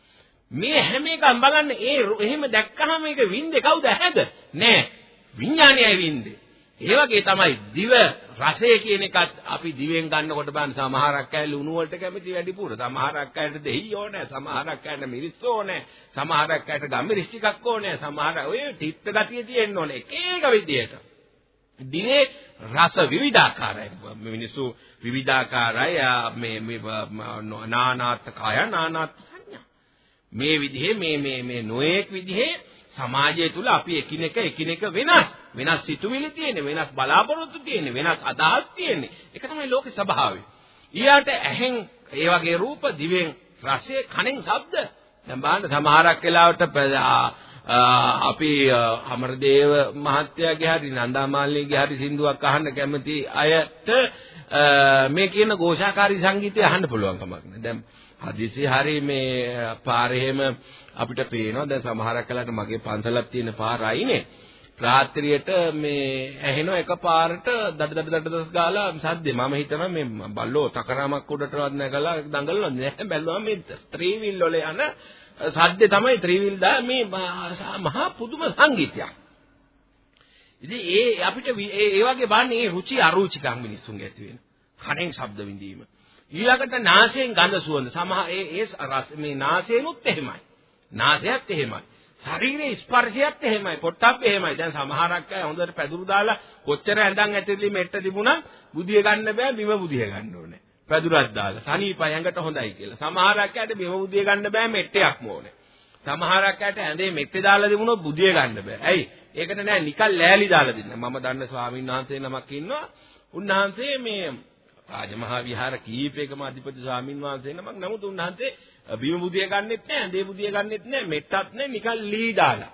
මේ හැම එකම බලන්න ඒ එහෙම දැක්කහම මේක වින්දේ කවුද ඇහැද? නෑ. විඥානයයි වින්දේ. ඒ වගේ තමයි දිව රසය කියන එකත් අපි දිවෙන් ගන්නකොට බලන්න සමහරක් අය ලුණු වලට කැමති වැඩිපුර. සමහරක් අයට දෙහි ඕනේ සමහරක් අයට මිරිස් ඕනේ සමහරක් අයට ගම්මිරිස් ටිකක් ඕනේ සමහර ඔය තිත්ත ගතිය තියෙන්න ඕනේ එක එක විදියට. දිනේ රස විවිධාකාරයි. මිනිස්සු විවිධාකාරයි මේ මේ නානාත් කය නානාත් සංඥා. මේ විදිහේ මේ මේ මේ නොඑක් විදිහේ සමාජය තුල අපි එකිනෙක එකිනෙක වෙනස් වෙනස් සිතුවිලි තියෙන වෙනස් බලාපොරොත්තු තියෙන වෙනස් අදහස් තියෙන ඒක තමයි ලෝකේ ස්වභාවය. ඊට ඇහෙන් ඒ වගේ රූප දිවෙන් රසය කනෙන් ශබ්ද දැන් බලන්න සමහරක් වෙලාවට අපි අමරදේව මහත්තයාගේ හරි නන්දාමාලිනීගේ හරි සින්දුවක් අහන්න කැමති අයට මේ කියන ഘോഷාකාරී සංගීතය අහන්න පුළුවන් කමක් නෑ. දැන් හදිසි හරි මේ පාරේම අපිට පේනවා. දැන් සමහරක් වෙලාවට මගේ පන්සලක් තියෙන පාරයිනේ. රාත්‍රියට මේ ඇහෙන එක පාරට දඩ දඩ දඩ දස් ගාලා සද්දේ මම හිතනවා මේ බල්ලෝ තකරාමක් උඩටවත් නැගලා දඟලනවා නෑ බැලුවා මේ ත්‍රිවිල් වල යන සද්දේ තමයි ත්‍රිවිල් දා මේ මහා පුදුම සංගීතයක්. ඉතින් ඒ අපිට ඒ වගේ බලන්නේ ඒ රුචි අරුචිකම් මිනිස්සුන්ගේ ඇති වෙන. කණෙන් ශබ්ද විඳීම. ඊළඟට නාසයෙන් ගඳ සුවඳ සමහ ඒ ඒ මේ නාසයෙන්ුත් එහෙමයි. නාසයත් එහෙමයි. ශරීරයේ ස්පර්ශයත් එහෙමයි. පොට්ටබ්බ එහෙමයි. දැන් සමහරක් අය හොඳට පැදුරු දාලා කොච්චර ඇඳන් ඇතිලි මෙට්ට තිබුණා බුදිය ගන්න බෑ බිම බුදිය ගන්න ඕනේ. පැදුරක් දාලා සනීපයි ඇඟට හොඳයි කියලා. සමහරක් අයට බිම බුදිය ගන්න බෑ මෙට්ටයක්ම ඕනේ. සමහරක් අයට ඇඳේ මෙට්ටේ දාලා තිබුණොත් බුදිය ගන්න බෑ. ඇයි? ඒකට නෑ නිකන් ලෑලි දාලා දෙන්න. මම දන්න ස්වාමීන් වහන්සේ නමක් ඉන්නවා. උන්වහන්සේ මේ රාජමහා විහාර කීපයකම අධිපති ස්වාමින් වහන්සේ නමක් නමුත් උන්වහන්සේ බිම බුදිය ගන්නෙත් නැහැ ඇඳේ බුදිය ගන්නෙත් නැහැ මෙට්ටත් නැහැ නිකන් ලී දාලා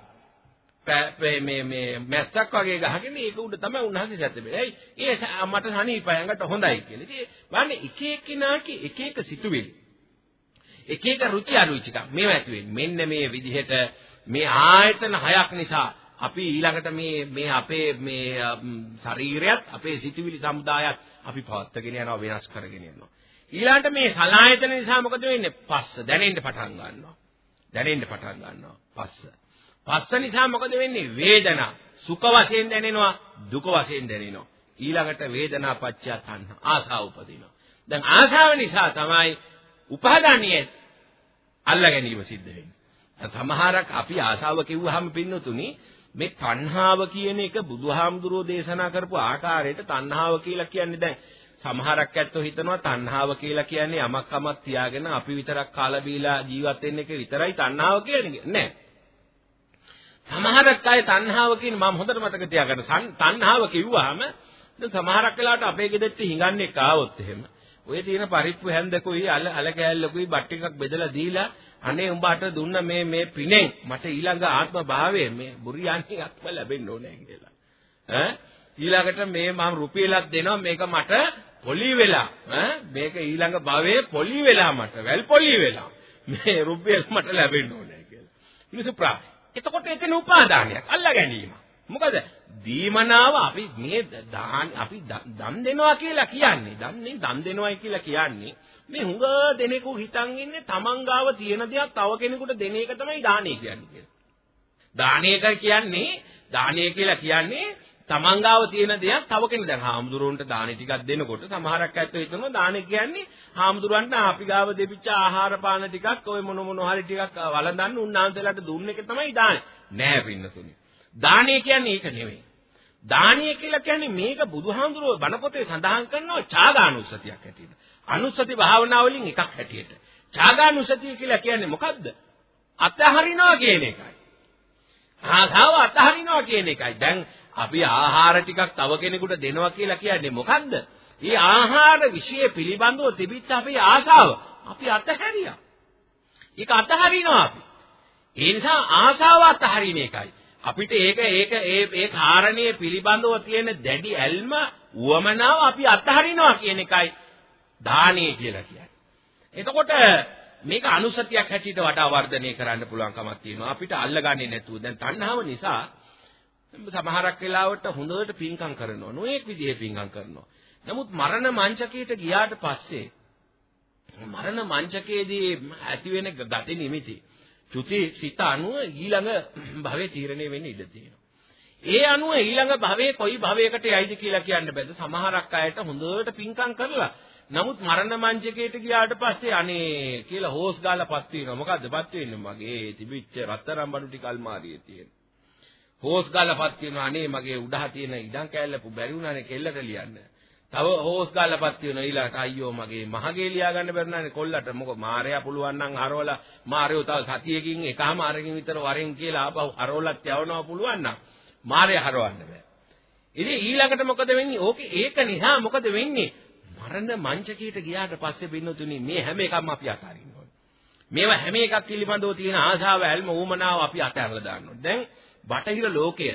මේ මේ මැස්සක් වගේ ගහගෙන ඒක උඩ තමයි උන්වහන්සේ සැතපෙන්නේ. ඇයි? ඒ මට හනීපය ඇඟට හොඳයි කියලා. ඉතින් බලන්න එක එක්කිනාගේ එක එක සිතුවිලි. එක එක රුචි අරුචිකම් මේව ඇති වෙන්නේ. මෙන්න මේ විදිහට මේ ආයතන හයක් නිසා අපි ඊළඟට මේ මේ අපේ මේ ශරීරයත් අපේ සිතුවිලි සමුදායත් අපි පවත්වාගෙන යනවා වෙනස් කරගෙන යනවා. ඊළඟට මේ සලායතන නිසා මොකද වෙන්නේ? පස්ස දැනෙන්න පටන් ගන්නවා. දැනෙන්න පටන් ගන්නවා. පස්ස. පස්ස නිසා මොකද වෙන්නේ? වේදනා. සුඛ වශයෙන් දැනෙනවා, දුක වශයෙන් දැනෙනවා. ඊළඟට වේදනා පත්‍ය තණ්හා ආසාව උපදිනවා. දැන් ආසාව නිසා තමයි උපාදානිය අල්ල ගැනීම සිද්ධ වෙන්නේ. සමහරක් අපි ආසාව කිව්වහම පින්නතුනි මේ තණ්හාව කියන එක බුදුහාමුදුරෝ දේශනා කරපු ආකාරයට තණ්හාව කියලා කියන්නේ දැන් සමහරක් ඇත්තෝ හිතනවා තණ්හාව කියලා කියන්නේ යමක් කමක් තියාගෙන අපි විතරක් කාලා බීලා ජීවත් වෙන්න එක විතරයි තණ්හාව කියන්නේ. නෑ. සමහරක් අය තණ්හාව කියන මම හොඳට මතක තියාගන්න. තණ්හාව කිව්වහම දැන් සමහරක් වෙලාවට අපේ ගෙදරට හිඟන්නේ කාවොත් එහෙම ඔය තියෙන පරිප්පු හැන්දකුයි අල අල කෑල්ලකුයි බත් ටිකක් බෙදලා දීලා අනේ උඹට දුන්න මේ මේ පිනෙන් මට ඊළඟ ආත්ම භාවය මේ බුරියන්නේ අත්ම ලැබෙන්න ඕනේ කියලා. ඈ? ඊළඟට මේ මම රුපියලක් දෙනවා මේක මට පොලි වෙලා. ඈ? මේක ඊළඟ භවයේ පොලි වෙලා මට වැල් පොලි වෙලා. මේ රුපියල් මට ලැබෙන්න ඕනේ කියලා. මිනිස්සු ප්‍රා එතකොට එතන උපාදානයක් අල්ලා ගැනීම මොකද දීමනාව අපි මේ දාන අපි දන් දෙනවා කියලා කියන්නේ දන්නේ දන් දෙනවයි කියලා කියන්නේ මේ හුඟ දෙනෙකු හිතන් ඉන්නේ තමන් ගාව තියෙන දේක් තව කෙනෙකුට දෙන එක තමයි දානය කියන්නේ කියලා. දානය කියන්නේ දානය කියලා කියන්නේ තමන් ගාව තියෙන දේක් තව කෙනෙක් දැන් හාමුදුරුවන්ට දානි ටිකක් දෙනකොට සමහරක් ඇත්තෝ හිතනවා දානි කියන්නේ හාමුදුරුවන්ට අපි ගාව දෙපිච්ච ආහාර පාන ටිකක් ඔය මොන මොන හරි ටිකක් වළඳන්න උන්නාන්සලාට දුන්න එක තමයි දානි. නෑ පින්නතුනි. දානය කියන්නේ ඒක නෙවෙයි. දානය කියලා කියන්නේ මේක බුදුහාමුදුරුවෝ බණ පොතේ සඳහන් කරනවා ඡාගානුස්සතියක් හැටියට. අනුස්සති භාවනාව වලින් එකක් හැටියට. ඡාගානුස්සතිය කියලා කියන්නේ මොකද්ද? අතහරිනවා කියන එකයි. ආසාව අතහරිනවා කියන එකයි. දැන් අපි ආහාර ටිකක් තව කෙනෙකුට දෙනවා කියලා කියන්නේ මොකද්ද? මේ ආහාර විශ්ය පිළිබඳව තිබිච්ච අපේ ආසාව අපි අතහැරියා. ඒක අතහරිනවා අපි. ඒ නිසා ආසාව අතහරින එකයි. අපිට ඒක ඒක ඒ ඒ කාරණයේ පිළිබඳව තියෙන දැඩි ඇල්ම උවමනාව අපි අත්හරිනවා කියන එකයි දානීය කියලා කියන්නේ. එතකොට මේක අනුසතියක් හැටියට වඩා වර්ධනය කරන්න පුළුවන් කමක් තියෙනවා. අපිට අල්ලගන්නේ නැතුව දැන් තණ්හාව නිසා සමහරක් වෙලාවට හොඳට පින්කම් කරනවා. නොඑක් විදිහේ පින්කම් කරනවා. නමුත් මරණ මංචකයට ගියාට පස්සේ මරණ මංචකයේදී ඇති වෙන ගති නිමිති චුති සිත අනුව ඊළඟ භවයේ තීරණය වෙන්න ඉඩ තියෙනවා. ඒ අනුව ඊළඟ භවයේ කොයි භවයකට යයිද කියලා කියන්න බෑ. සමහරක් අයට හොඳට පිංකම් කරලා නමුත් මරණ මංචකයට ගියාට පස්සේ අනේ කියලා හොස් ගාලාපත් වෙනවා. මොකද්ද පත් වෙන්නේ? මගේ තිබිච්ච රත්තරන් බඩු ටික අල්මාරියේ තියෙන. හොස් ගාලාපත් වෙනවා. අනේ මගේ උඩහ තියෙන ඉඩම් කෑල්ල බැරි වුණානේ කෙල්ලට ලියන්න. තව හෝස් ගාලාපත් වෙන ඊළඟට අයියෝ මගේ මහගේ ලියා ගන්න බැරි නැනේ කොල්ලට. මොකද මාරයා පුළුවන් නම් හරවලා මාරයෝ තව සතියකින් එකම අරකින් විතර වරෙන් කියලා ආපහු හරවලත් යවනවා පුළුවන් නම් මාරයා හරවන්න බෑ. ඉතින් ඊළඟට මොකද වෙන්නේ? ඕකේ ඒක නිසා මොකද වෙන්නේ? මරණ මංචකයට ගියාට පස්සේ බින්නතුනි මේ හැම එකක්ම අපි අතාරින්න ඕනේ. මේවා හැම එකක් පිළිබඳව තියෙන ආශාව ඇල්ම ඌමනාව අපි අතහැරලා දාන්න ඕනේ. දැන් බටහිර ලෝකය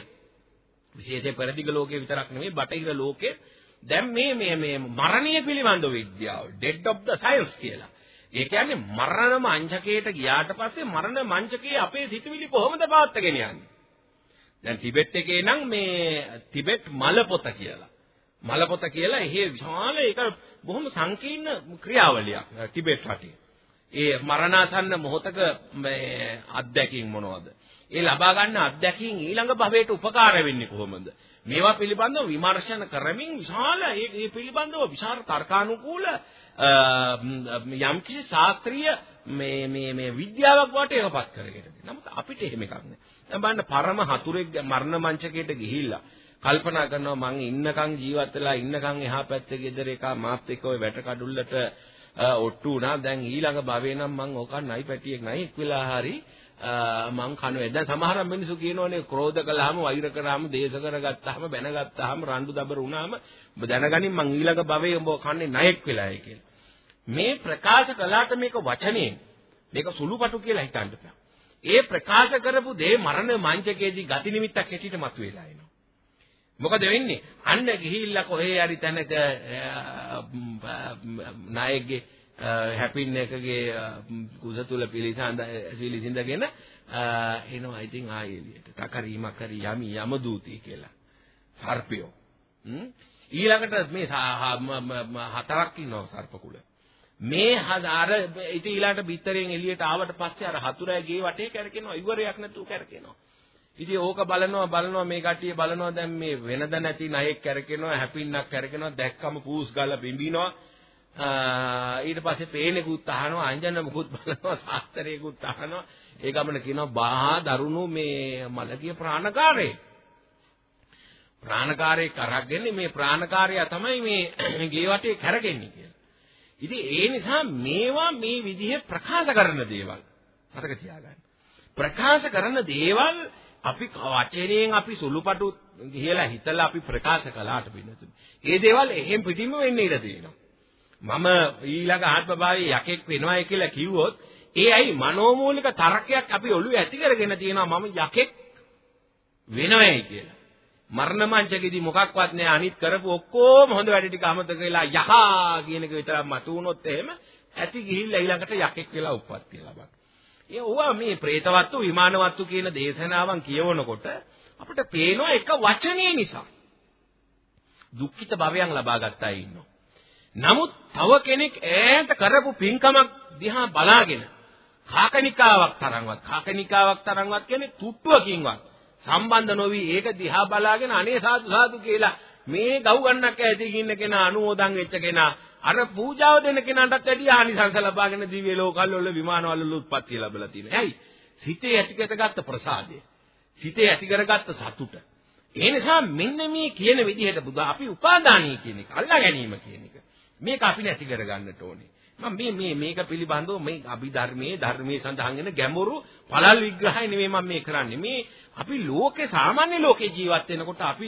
විශේෂයෙන් පෙරදිග ලෝකයේ විතරක් නෙමෙයි බටහිර ලෝකයේ දැන් මේ මේ මේ මරණය පිළිබඳ විද්‍යාව dead of the science කියලා. ඒ කියන්නේ මරණ මංචකයට ගියාට පස්සේ මරණ මංචකයේ අපේ සිතුවිලි කොහොමද පාත්තගෙන යන්නේ? දැන් ටිබෙට් එකේ නම් මේ ටිබෙට් මලපොත කියලා. මලපොත කියලා එහි විශාල ඒක බොහොම සංකීර්ණ ක්‍රියාවලියක් ටිබෙට් රටේ. ඒ මරණාසන්න මොහොතක මේ අත්දැකීම් මොනවද? ඒ ලබා ගන්න අත්දැකීම් ඊළඟ භවයට උපකාර වෙන්නේ කොහොමද? මේවා පිළිබඳව විමර්ශන කරමින් විශාල ඒ පිළිබඳව විශාල තර්කානුකූල යම්කිසි ශාස්ත්‍රීය මේ මේ මේ විද්‍යාවක් වට ඒවපත් කරගෙන. නමුත් අපිට එහෙම එකක් නෑ. දැන් බලන්න පරම හතුරෙක් මරණ මංචකයට ගිහිල්ලා කල්පනා කරනවා මං ඉන්නකම් ජීවත් වෙලා ඉන්නකම් එහා පැත්තේ ගෙදර එක මාත් එක්ක ওই වැට කඩුල්ලට ඔට්ටු වුණා. දැන් ඊළඟ භවේ නම් මං ඕකන් නයි පැටියෙක් නයි එක් වෙලා හරි මං කනුවේ. දැන් සමහර මිනිස්සු කියනෝනේ ක්‍රෝධ කළාම, වෛර කරාම, දේශ කරගත්තාම, බැනගත්තාම, රණ්ඩු දබර වුණාම ඔබ දැනගනින් මං ඊළඟ භවයේ ඔබ කන්නේ ණයෙක් වෙලායි කියලා. මේ ප්‍රකාශ කළාට මේක වචනයෙන් මේක සුළුපටු කියලා හිතන්න බෑ. ඒ ප්‍රකාශ කරපු දේ මරණ මංචකයේදී ගති නිමිත්තක් හැටියට මතුවලා එනවා. මොකද වෙන්නේ? අන්න ගිහිල්ලා කොහේ හරි තැනක නායකගේ හැපින් එකගේ කුස තුල පිළිසඳ සිලිසිඳගෙන එනවා ඉතින් ආයෙ එළියට. තකරීමක් හරි යමි යම දූති කියලා. සර්පයෝ. ඊළඟට මේ හතරක් ඉන්නවා සර්ප කුල. මේ අර ඉතින් ඊළඟට බිත්තරෙන් එළියට ආවට පස්සේ අර හතුරයි ගේ වටේ කැරකෙනවා ඉවරයක් නැතුව කැරකෙනවා. ඉතින් ඕක බලනවා බලනවා මේ කට්ටිය බලනවා දැන් මේ වෙනද නැති ණයෙක් කැරකෙනවා හැපින්නක් කැරකෙනවා දැක්කම පූස් ගාලා බිම්බිනවා ඊට පස්සේ පේනෙකුත් අහනවා අංජන මුකුත් බලනවා සාස්ත්‍රයකුත් අහනවා ඒ ගමන කියනවා බාහා දරුණු මේ මලකිය ප්‍රාණකාරේ ප්‍රාණකාරේ කරගන්නේ මේ ප්‍රාණකාරයා තමයි මේ ගේ වටේ කරගෙන්නේ කියලා. ඉතින් ඒ නිසා මේවා මේ විදිහේ ප්‍රකාශ කරන දේවල් මතක තියාගන්න. ප්‍රකාශ කරන දේවල් අපි වචනයෙන් අපි සුළුපටු කියලා හිතලා අපි ප්‍රකාශ කළාට පින්නතුනි. ඒ දේවල් එහෙම් පිටින්ම වෙන්න ඉඩ තියෙනවා. මම ඊළඟ ආත්ම භාවයේ යකෙක් වෙනවයි කියලා කිව්වොත් ඒ ඇයි මනෝමූලික තර්කයක් අපි ඔළුවේ ඇති කරගෙන තියෙනවා මම යකෙක් වෙනවයි කියලා. මරණ මංචකෙදී මොකක්වත් නෑ අනිත් කරපු ඔක්කොම හොඳ වැඩ ටික අමතක වෙලා යහා කියන එක විතරක් මතු වුණොත් එහෙම ඇති ගිහිල්ලා ඊළඟට යකෙක් වෙලා උප්පත්තිය ලබන්න. ඒ ඕවා මේ പ്രേතවත්තු විමානවත්තු කියන දේශනාවන් කියවනකොට අපිට පේනවා එක වචනේ නිසා දුක්ඛිත භවයන් ලබා ගත්තා ඉන්නවා. නමුත් තව කෙනෙක් ඈත කරපු පින්කමක් දිහා බලාගෙන කාකනිකාවක් තරම්වත් කාකනිකාවක් තරම්වත් කියන්නේ තුට්ටුවකින්වත් සම්බන්ධ නොවි ඒක දිහා බලාගෙන අනේ සාදු සාදු කියලා මේ ගව් ගන්නක් ඇති ඉන්න කෙනා අනුමෝදන් වෙච්ච කෙනා අර පූජාව දෙන කෙනාටත් වැඩිය ආනිසංස ලබාගෙන දිව්‍ය ලෝකවල වල විමානවල වල උත්පත්ති ලැබලා තියෙනවා. ඇයි? සිතේ ඇති කරගත්ත ප්‍රසාදය. සිතේ ඇති කරගත්ත සතුට. ඒ නිසා මෙන්න මේ කියන විදිහට බුදා අපි උපාදානීය කියන එක අල්ලා ගැනීම කියන එක. මේක අපි නැති කරගන්නට ඕනේ. මම මේ මේ මේක පිළිබඳව මේ අභිධර්මයේ ධර්මයේ සඳහන් වෙන ගැඹුරු පළල් විග්‍රහය නෙමෙයි මම මේ කරන්නේ. මේ අපි ලෝකේ සාමාන්‍ය ලෝකේ ජීවත් වෙනකොට අපි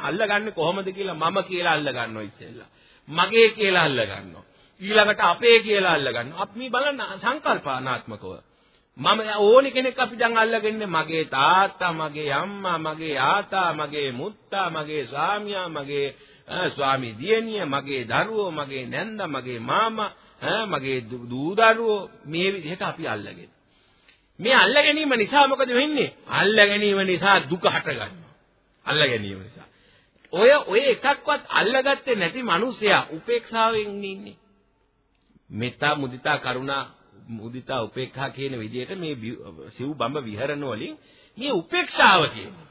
අල්ලගන්නේ කොහොමද කියලා මම කියලා අල්ල ගන්නවා ඉස්සෙල්ලා. මගේ කියලා අල්ල ගන්නවා. ඊළඟට අපේ කියලා අල්ල ගන්නවා. අපි මේ බලන්න සංකල්පනාත්මකව. මම ඕනි කෙනෙක් අපි දැන් අල්ලගන්නේ මගේ තාත්තා, මගේ අම්මා, මගේ ආතා, මගේ මුත්තා, මගේ ස්වාමියා, මගේ ස්වාමි දියණිය, මගේ දරුවෝ, මගේ නැන්දා, මගේ මාමා මගේ දූ දරුවෝ මේ විදිහට අපි අල්ලගෙන. මේ අල්ල ගැනීම නිසා මොකද වෙන්නේ? අල්ල ගැනීම නිසා දුක හට ගන්නවා. අල්ල ගැනීම නිසා. ඔය ඔය එකක්වත් අල්ලගත්තේ නැති මිනිසයා උපේක්ෂාවෙන් ඉන්නේ. මෙත්තා මුදිතා කරුණා මුදිතා උපේක්ඛා කියන විදිහට මේ සිව් බඹ විහරණ වලින් මේ උපේක්ෂාව කියන්නේ.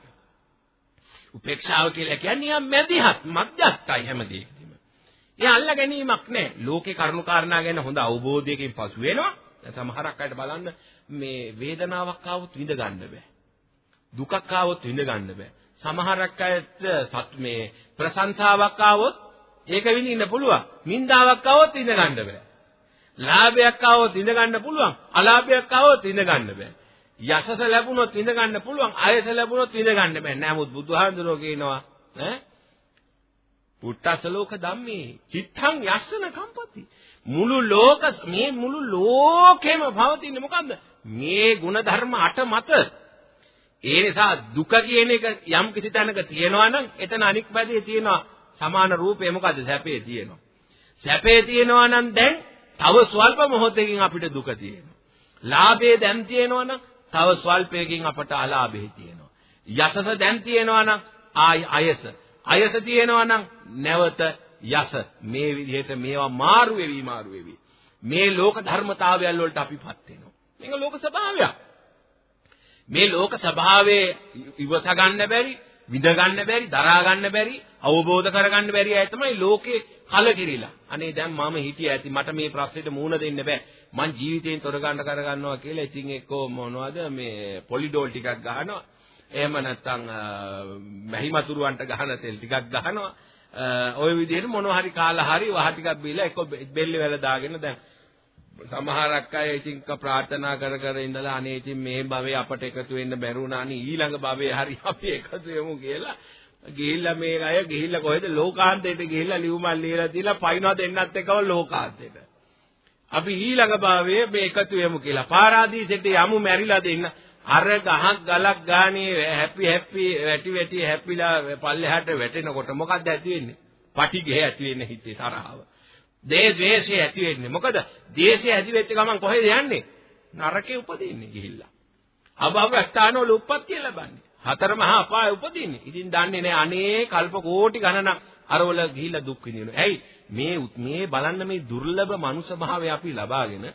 උපේක්ෂාව කියලා කියන්නේ මැදිහත් මධ්‍යස්ථයි හැමදේම. ඒ අල්ල ගැනීමක් නැහැ. ලෝකේ කරුණු කාරණා ගැන හොඳ අවබෝධයකින් පසු වෙනවා. සමහරක් අයට බලන්න මේ වේදනාවක් ආවොත් විඳ ගන්න බෑ. දුකක් ආවොත් විඳ ගන්න බෑ. සමහරක් අයට සත් මේ ප්‍රශංසාවක් ආවොත් ඒක විඳින්න පුළුවන්. නින්දාවක් ආවොත් විඳ ගන්න බෑ. ලාභයක් ආවොත් විඳ ගන්න පුළුවන්. අලාභයක් ආවොත් විඳ ගන්න බෑ. යසස ලැබුණොත් විඳ ගන්න පුළුවන්. ආයස ලැබුණොත් විඳ ගන්න බෑ. නමුත් බුදුහාඳුරෝ කියනවා ඈ පුට්ටස ලෝක ධම්මේ චිත්තං යස්සන කම්පති මුළු ලෝක මේ මුළු ලෝකෙම පවතින්නේ මොකද්ද මේ ಗುಣධර්ම අට මත ඒ නිසා දුක කියන එක යම් කිසි තැනක තියෙනවා නම් එතන අනික් පැත්තේ තියෙනවා සමාන රූපේ මොකද්ද? සැපේ තියෙනවා. සැපේ තියෙනවා නම් දැන් තව ස්වල්ප මොහොතකින් අපිට දුක තියෙනවා. ලාභේ දැන් තියෙනවා නම් තව ස්වල්පයකින් අපට අලාභේ තියෙනවා. යසස දැන් තියෙනවා නම් ආය අයස. අයස තියෙනවා නම් නැවත යස. මේ විදිහට මේවා මාරු වෙවි මාරු වෙවි. මේ ලෝක ධර්මතාවයන් වලට අපිපත් වෙනවා. මේක ලෝක ස්වභාවයක්. මේ ලෝක ස්වභාවයේ ඉවස ගන්න බැරි විඳ ගන්න බැරි දරා ගන්න බැරි අවබෝධ කරගන්න බැරි අය තමයි ලෝකේ කලකිරිලා. අනේ දැන් මම හිටිය ඇති මට මේ ප්‍රශ්නෙට මුහුණ දෙන්න බෑ. මං ජීවිතයෙන් තොර ගන්න කර ගන්නවා කියලා ඉතින් එක්කෝ මොනවද මේ පොලිඩෝල් ටිකක් ගහනවා. එහෙම නැත්නම් මැහි මතුරුවන්ට ගහන තෙල් ටිකක් ගහනවා. ওই විදිහට මොනවා හරි කාලා හරි වහ ටිකක් බීලා එක්ක බෙල්ල වැල දාගෙන දැන් සමහරක් අය ඉතින් ප්‍රාර්ථනා කර කර ඉඳලා අනේ ඉතින් මේ භවයේ අපට එකතු වෙන්න බැරුණා නේ ඊළඟ භවයේ හරි අපි එකතු වෙමු කියලා ගිහිල්ලා මේ අය ගිහිල්ලා කොහෙද ලෝකාන්තයට ගිහිල්ලා ලියුමක් ලියලා දීලා පයින්වා දෙන්නත් එක්කව ලෝකාන්තයට අපි ඊළඟ භවයේ මේ එකතු වෙමු කියලා පාරාදීසෙට යමු මැරිලා දෙන්න අර ගහක් ගලක් ගානේ හැපි හැපි වැටි වැටි හැපිලා පල්ලෙහාට වැටෙනකොට මොකක්ද ඇති වෙන්නේ? පටිඝය ඇති වෙන්නේ හිතේ තරහව. දේ ද්වේෂය ඇති වෙන්නේ. මොකද ද්වේෂය ඇති වෙච්ච ගමන් කොහෙද යන්නේ? නරකේ උපදින්නේ ගිහිල්ලා. අභව ස්ථානවල උප්පත්තිය ලබන්නේ. හතර මහා අපාය උපදින්නේ. ඉතින් දන්නේ නැහැ අනේ කල්ප කෝටි ගණනක් අරවල ගිහිල්ලා දුක් විඳිනවා. ඇයි මේ මේ බලන්න මේ දුර්ලභ මනුෂ්‍ය භාවය අපි ලබාගෙන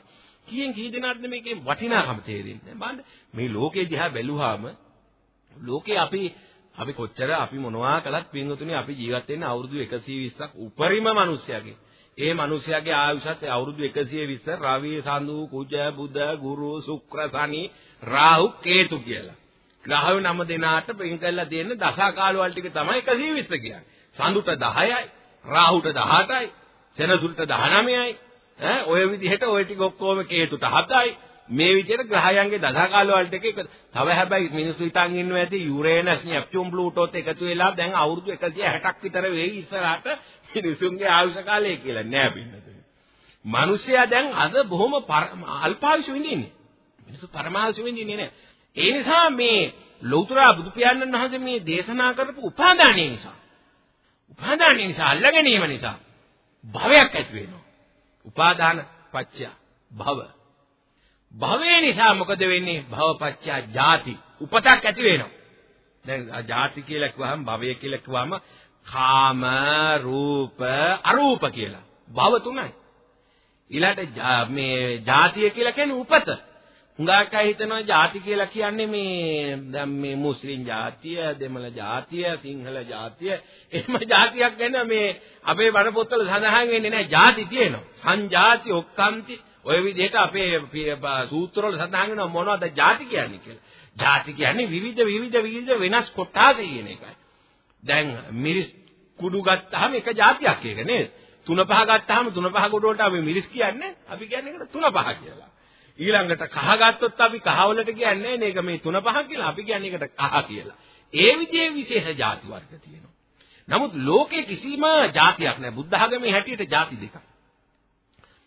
කීයෙන් කී දෙනාටද මේකේ වටිනාකම තේරෙන්නේ බලන්න මේ ලෝකේ දිහා බැලුවාම ලෝකේ අපි අපි කොච්චර අපි මොනවා කළත් පින්වතුනි අපි ජීවත් වෙන්නේ අවුරුදු 120ක් උපරිම මිනිස්සයාගේ ඒ මිනිසයාගේ ආයුෂත් අවුරුදු 120 රවි සඳු කුජ බුද ගුරු ශුක්‍ර සනි රාහු කේතු කියලා. ග්‍රහව නම දෙනාට පින් කළා දෙන්නේ දසාකාල වල ටික තමයි 120 කියන්නේ. සඳුට 10යි, රාහුට 18යි, සෙනසුල්ට 19යි, ඈ ඔය විදිහට ඔය ටික ඔක්කොම කේතුට 7යි මේ විදිහට ග්‍රහයන්ගේ දසකාල වලට එක තව හැබැයි මිනිස්සු හිතන් ඉන්නවා ඇති යුරේනස් නෙප්ටියුම් ප්ලූටෝත් එකතු වෙලා දැන් අවුරුදු 160ක් විතර වෙයි ඉස්සරහට මිනිසුන්ගේ ආයුෂ කාලය කියලා නෑ බින්නතුනි. මිනිස්සයා දැන් අද බොහොම අල්පායුෂ විඳින්නේ. මිනිස්සු පරමායුෂ විඳින්නේ නෑ. ඒ නිසා මේ ලෞතර බුදු පියාණන් වහන්සේ මේ දේශනා කරපු උපාදානය නිසා උපාදානය නිසා අල්ලගැනීම නිසා භවයක් ඇති වෙනවා. උපාදාන පත්‍ය භව. භවය නිසා මොකද වෙන්නේ? භවපත්‍ය ජාති. උපතක් ඇති වෙනවා. දැන් ජාති කියලා කිව්වහම භවය කියලා කිව්වහම කාම රූප අරූප කියලා. භව තුනයි. ඊළාට මේ ಜಾතිය කියලා කියන්නේ උපත. හුඟක් අය හිතනවා ಜಾති කියලා කියන්නේ මේ දැන් මේ මුස්ලිම් ಜಾතිය, දෙමළ ಜಾතිය, සිංහල ಜಾතිය, එහෙම ಜಾතියක් ගැන මේ අපේ බණ පොත්වල සඳහන් වෙන්නේ නැහැ. ಜಾති තියෙනවා. සංජාති, ඔක්කාන්ති ඔය විදිහට අපේ සූත්‍රවල සඳහන් වෙනවා මොනවද ಜಾති කියන්නේ කියලා. ಜಾති කියන්නේ විවිධ විවිධ විවිධ වෙනස් කොටස් කියන එකයි. දැන් මිරිස් කුඩු ගත්තාම එක જાතියක් ඒක නේද? තුන පහ ගත්තාම තුන පහ කුඩු වලට අපි මිරිස් කියන්නේ අපි කියන්නේ ඒකට තුන පහ කියලා. ඊළඟට කහ ගත්තොත් අපි කහ වලට කියන්නේ නේක මේ තුන පහ කියලා අපි කියන්නේ ඒකට කහ කියලා. ඒ විදිහේ විශේෂ ಜಾති වර්ග තියෙනවා. නමුත් ලෝකේ කිසිම જાතියක් නැහැ. බුද්ධ ආගමේ හැටියට ಜಾති දෙකක්.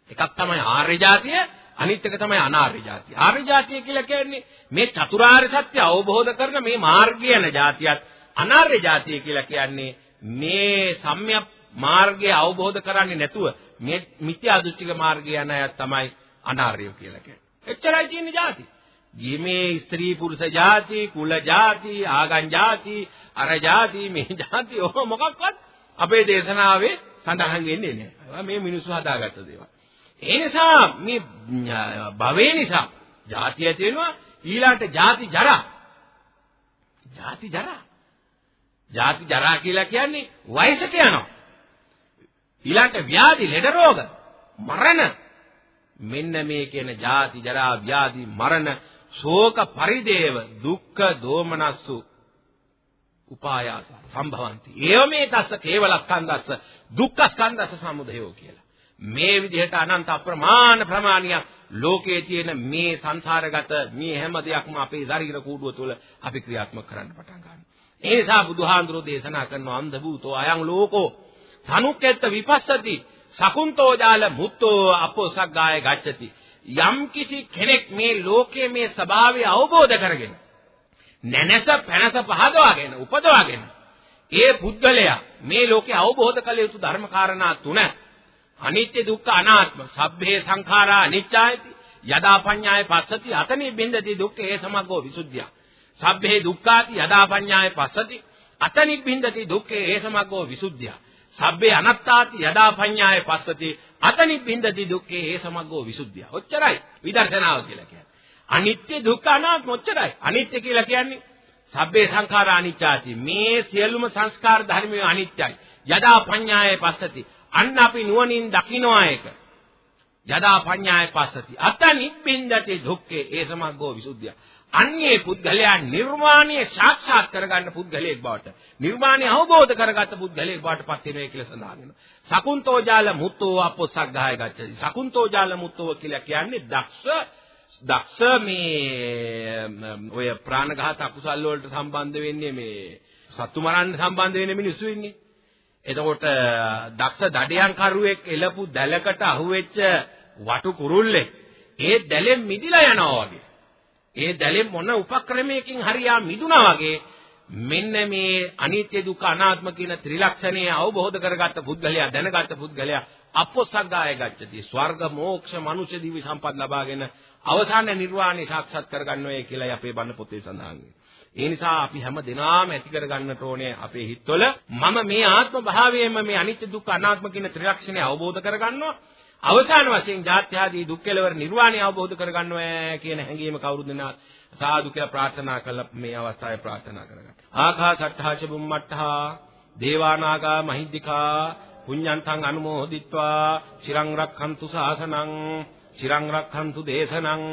එකක් තමයි ආර්ය જાතිය, අනිත් එක තමයි අනාර්ය જાතිය. ආර්ය જાතිය කියලා කියන්නේ මේ චතුරාර්ය සත්‍ය අවබෝධ කරන මේ මාර්ගය යන જાතියක්. අනාර්ය જાතිය කියලා කියන්නේ මේ සම්‍යක් මාර්ගය අවබෝධ කරන්නේ නැතුව මේ මිත්‍යා දෘෂ්ටික මාර්ගය යන අය තමයි අනාර්යෝ කියලා කියන්නේ. එච්චරයි තියෙන જાති. ගිමේ ස්ත්‍රී පුරුෂ જાති, කුල જાති, ආගම් જાති, අර જાති, මේ જાති ඔය මොකක්වත් අපේ දේශනාවේ සඳහන් වෙන්නේ නැහැ. මේ මිනිස්සු හදාගත්ත දේවල්. ඒ නිසා මේ භවේ නිසා જાති ඇති වෙනවා ඊළාට જાති ජරා. જાති ජරා ಜಾති ජරා කියලා කියන්නේ වයසට යනවා. ඊළාට ව්‍යාධි ලෙඩ රෝග මරණ. මෙන්න මේ කියන ජාති ජරා ව්‍යාධි මරණ ශෝක පරිදේව දුක්ඛ දෝමනස්සු උපායාස සම්භවಂತಿ. ඒව මේ තස්ස කේවල ස්කන්ධස්ස දුක්ඛ ස්කන්ධස්ස සමුදයෝ කියලා. මේ විදිහට අනන්ත අප්‍රමාණ ප්‍රමාණියක් ලෝකයේ තියෙන මේ සංසාරගත මේ හැම දෙයක්ම අපේ ශරීර කූඩුව තුළ අපි ක්‍රියාත්මක කරන්න පටන් ගන්නවා. ඒ නිසා බුදුහාඳුරෝ දේශනා කරන අන්ධ භූතෝ අයං ලෝකෝ තනුක්කෙත්ත විපස්සති සකුන්තෝ ජාල මුත්තෝ අපෝසග්ගාය ගච්ඡති. යම් කිසි කෙනෙක් මේ ලෝකයේ මේ ස්වභාවය අවබෝධ කරගෙන නැනස පැනස පහදවාගෙන උපදවාගෙන ඒ පුද්ගලයා මේ ලෝකේ අවබෝධ කළ යුතු ධර්ම කාරණා තුන අනිත්‍ය දුක්ඛ අනාත්ම සබ්බේ සංඛාරා අනිච්චායති යදා පඤ්ඤාය පස්සති අතනි බින්දති දුක්ඛ ඒ සමග්ගෝ විසුද්ධිය. සබ්බේ දුක්ඛාති යදා පඤ්ඤාය පස්සති අතනි බින්දති දුක්ඛ ඒ සමග්ගෝ විසුද්ධිය සබ්බේ අනත්තාති යදා පඤ්ඤාය පස්සති අතනි බින්දති දුක්ඛේ ඒ සමග්ගෝ විසුද්ධිය. ඔච්චරයි විදර්ශනාව කියලා කියන්නේ. අනිත්‍ය දුක්ඛ අනාත්ම ඔච්චරයි. අනිත්‍ය කියලා කියන්නේ සබ්බේ සංඛාරා අනිච්චාති. මේ සියලුම සංස්කාර ධර්මය අනිත්‍යයි. යදා පඤ්ඤාය පස්සති. අන්න අපි නුවණින් දකින්නවා ඒක. යදා පඤ්ඤාය පස්සති. අතනි බින්දති දුක්ඛේ ඒ සමග්ගෝ විසුද්ධිය. අන්නේ පුද්ගලයා නිර්වාණය සාක්ෂාත් කරගන්න පුද්ගලයෙක් බවට නිර්වාණය අවබෝධ කරගත්ත පුද්ගලයෙක් බවට පත් වෙනවා කියලා සඳහන් වෙනවා. සකුන්තෝ ජාල මුත්තෝ අපොසග්ගාය ගච්ඡති. සකුන්තෝ ජාල මුත්තෝ කියලා කියන්නේ දක්ෂ දක්ෂ මේ ඔය ප්‍රාණඝාත අකුසල් වලට සම්බන්ධ වෙන්නේ මේ සත්තු මරන්න සම්බන්ධ වෙන මිනිස්සු ඉන්නේ. එතකොට දක්ෂ දඩයන් කරුවෙක් එලපු දැලකට අහුවෙච්ච වටු කුරුල්ලෙක් ඒ දැලෙන් මිදිලා යනවා වගේ. ඒ දැලෙන් මොන උපක්‍රමයකින් හරියා මිදුණා වගේ මෙන්න මේ අනිත්‍ය දුක්ඛ අනාත්ම කියන ත්‍රිලක්ෂණය අවබෝධ කරගත්ත පුද්ගලයා දැනගත්ත පුද්ගලයා අපොසග්ගාය ගච්ඡති ස්වර්ග මෝක්ෂ මනුෂ්‍ය දිවි සම්පත් ලබාගෙන අවසාන නිර්වාණය සාක්ෂාත් කරගන්නවයි කියලායි අපේ බණ පොතේ සඳහන් ඒ නිසා අපි හැම දිනාම ඇති කරගන්නට ඕනේ අපේ හිතවල මම මේ ආත්ම භාවයෙන්ම මේ අනිත්‍ය දුක්ඛ අනාත්ම කියන ත්‍රිලක්ෂණය අවබෝධ කරගන්නවා. අවසාන වශයෙන් ජාත්‍යාදී දුක් කෙලවර නිර්වාණය අවබෝධ කරගන්නවා කියන හැඟීම කවුරුද නා සාදු කියලා ප්‍රාර්ථනා කළා මේ අවස්ථාවේ ප්‍රාර්ථනා කරගන්න. ආකාශට්ඨා ච බුම්මට්ඨා දේවානාගා මහිද්దికා පුඤ්ඤන්තං අනුමෝදිත්වා චිරං රක්ඛන්තු සාසනං චිරං රක්ඛන්තු දේශනං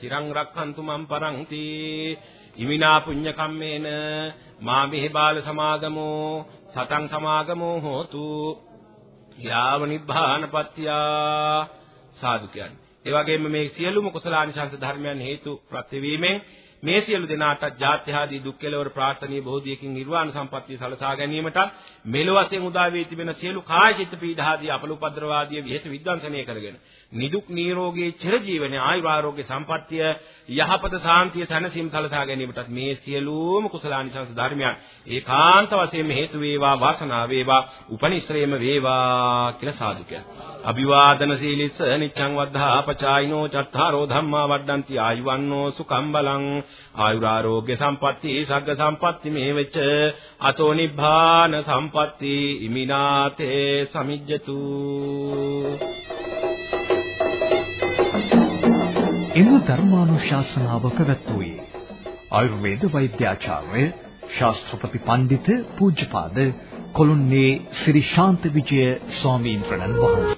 චිරං රක්ඛන්තු මම් පරන්ති ඉමිනා පුඤ්ඤ කම්මේන මා මෙහි බාල සමාගමෝ සතං සමාගමෝ හෝතු යාව නිබ්බානපත්ත්‍යා සාදු කියන්නේ. ඒ වගේම මේ සියලුම කුසලානිසංස ධර්මයන් හේතු ප්‍රත්‍යවීමෙන් මේ සියලු දෙනාටත් ජාත්‍යාදී දුක් කෙලවර ප්‍රාර්ථනීය බෝධියකින් නිර්වාණ සම්පත්තිය සලසා ගැනීමට මෙලොව වශයෙන් උදා වී තිබෙන සියලු කාය චිත්ත පීඩාදී අපලුපද්‍රවාදී විහෙත විද්වංශනය කරගෙන නිදුක් නිරෝගී චිරජීවනයේ ආයු ආරෝග්‍ය සම්පත්තිය යහපත සාන්තිය සැනසීම සලසා ගැනීමටත් මේ සියලුම කුසලානිසංස ධර්මයන් ඒකාන්ත වශයෙන් හේතු වේවා වාසනාව වේවා උපනිශ්‍රේම වේවා කියලා සාදුකයන් අභිවාදන සීලිස්ස නිච්ඡං වද්ධා පචායිනෝ චත්තාරෝ ධම්මා වඩ්ඩಂತಿ ආයුවන්නෝ සුඛම් බලං. ආයුරාෝග්‍ය සම්පatti සග්ග සම්පatti මේ වෙච්ච අතෝ නිබ්බාන සම්පatti ඉමිනාතේ සමිජ්ජතු. එම ධර්මානුශාසනාව පැවැත්වුවේ. ආයුර්වේද වෛද්‍යාචාර්ය ශාස්ත්‍රපති පඬිත පූජ්‍යපාද කොළුන්නේ ශ්‍රී ශාන්ත විජය ස්වාමීන් වහන්සේ.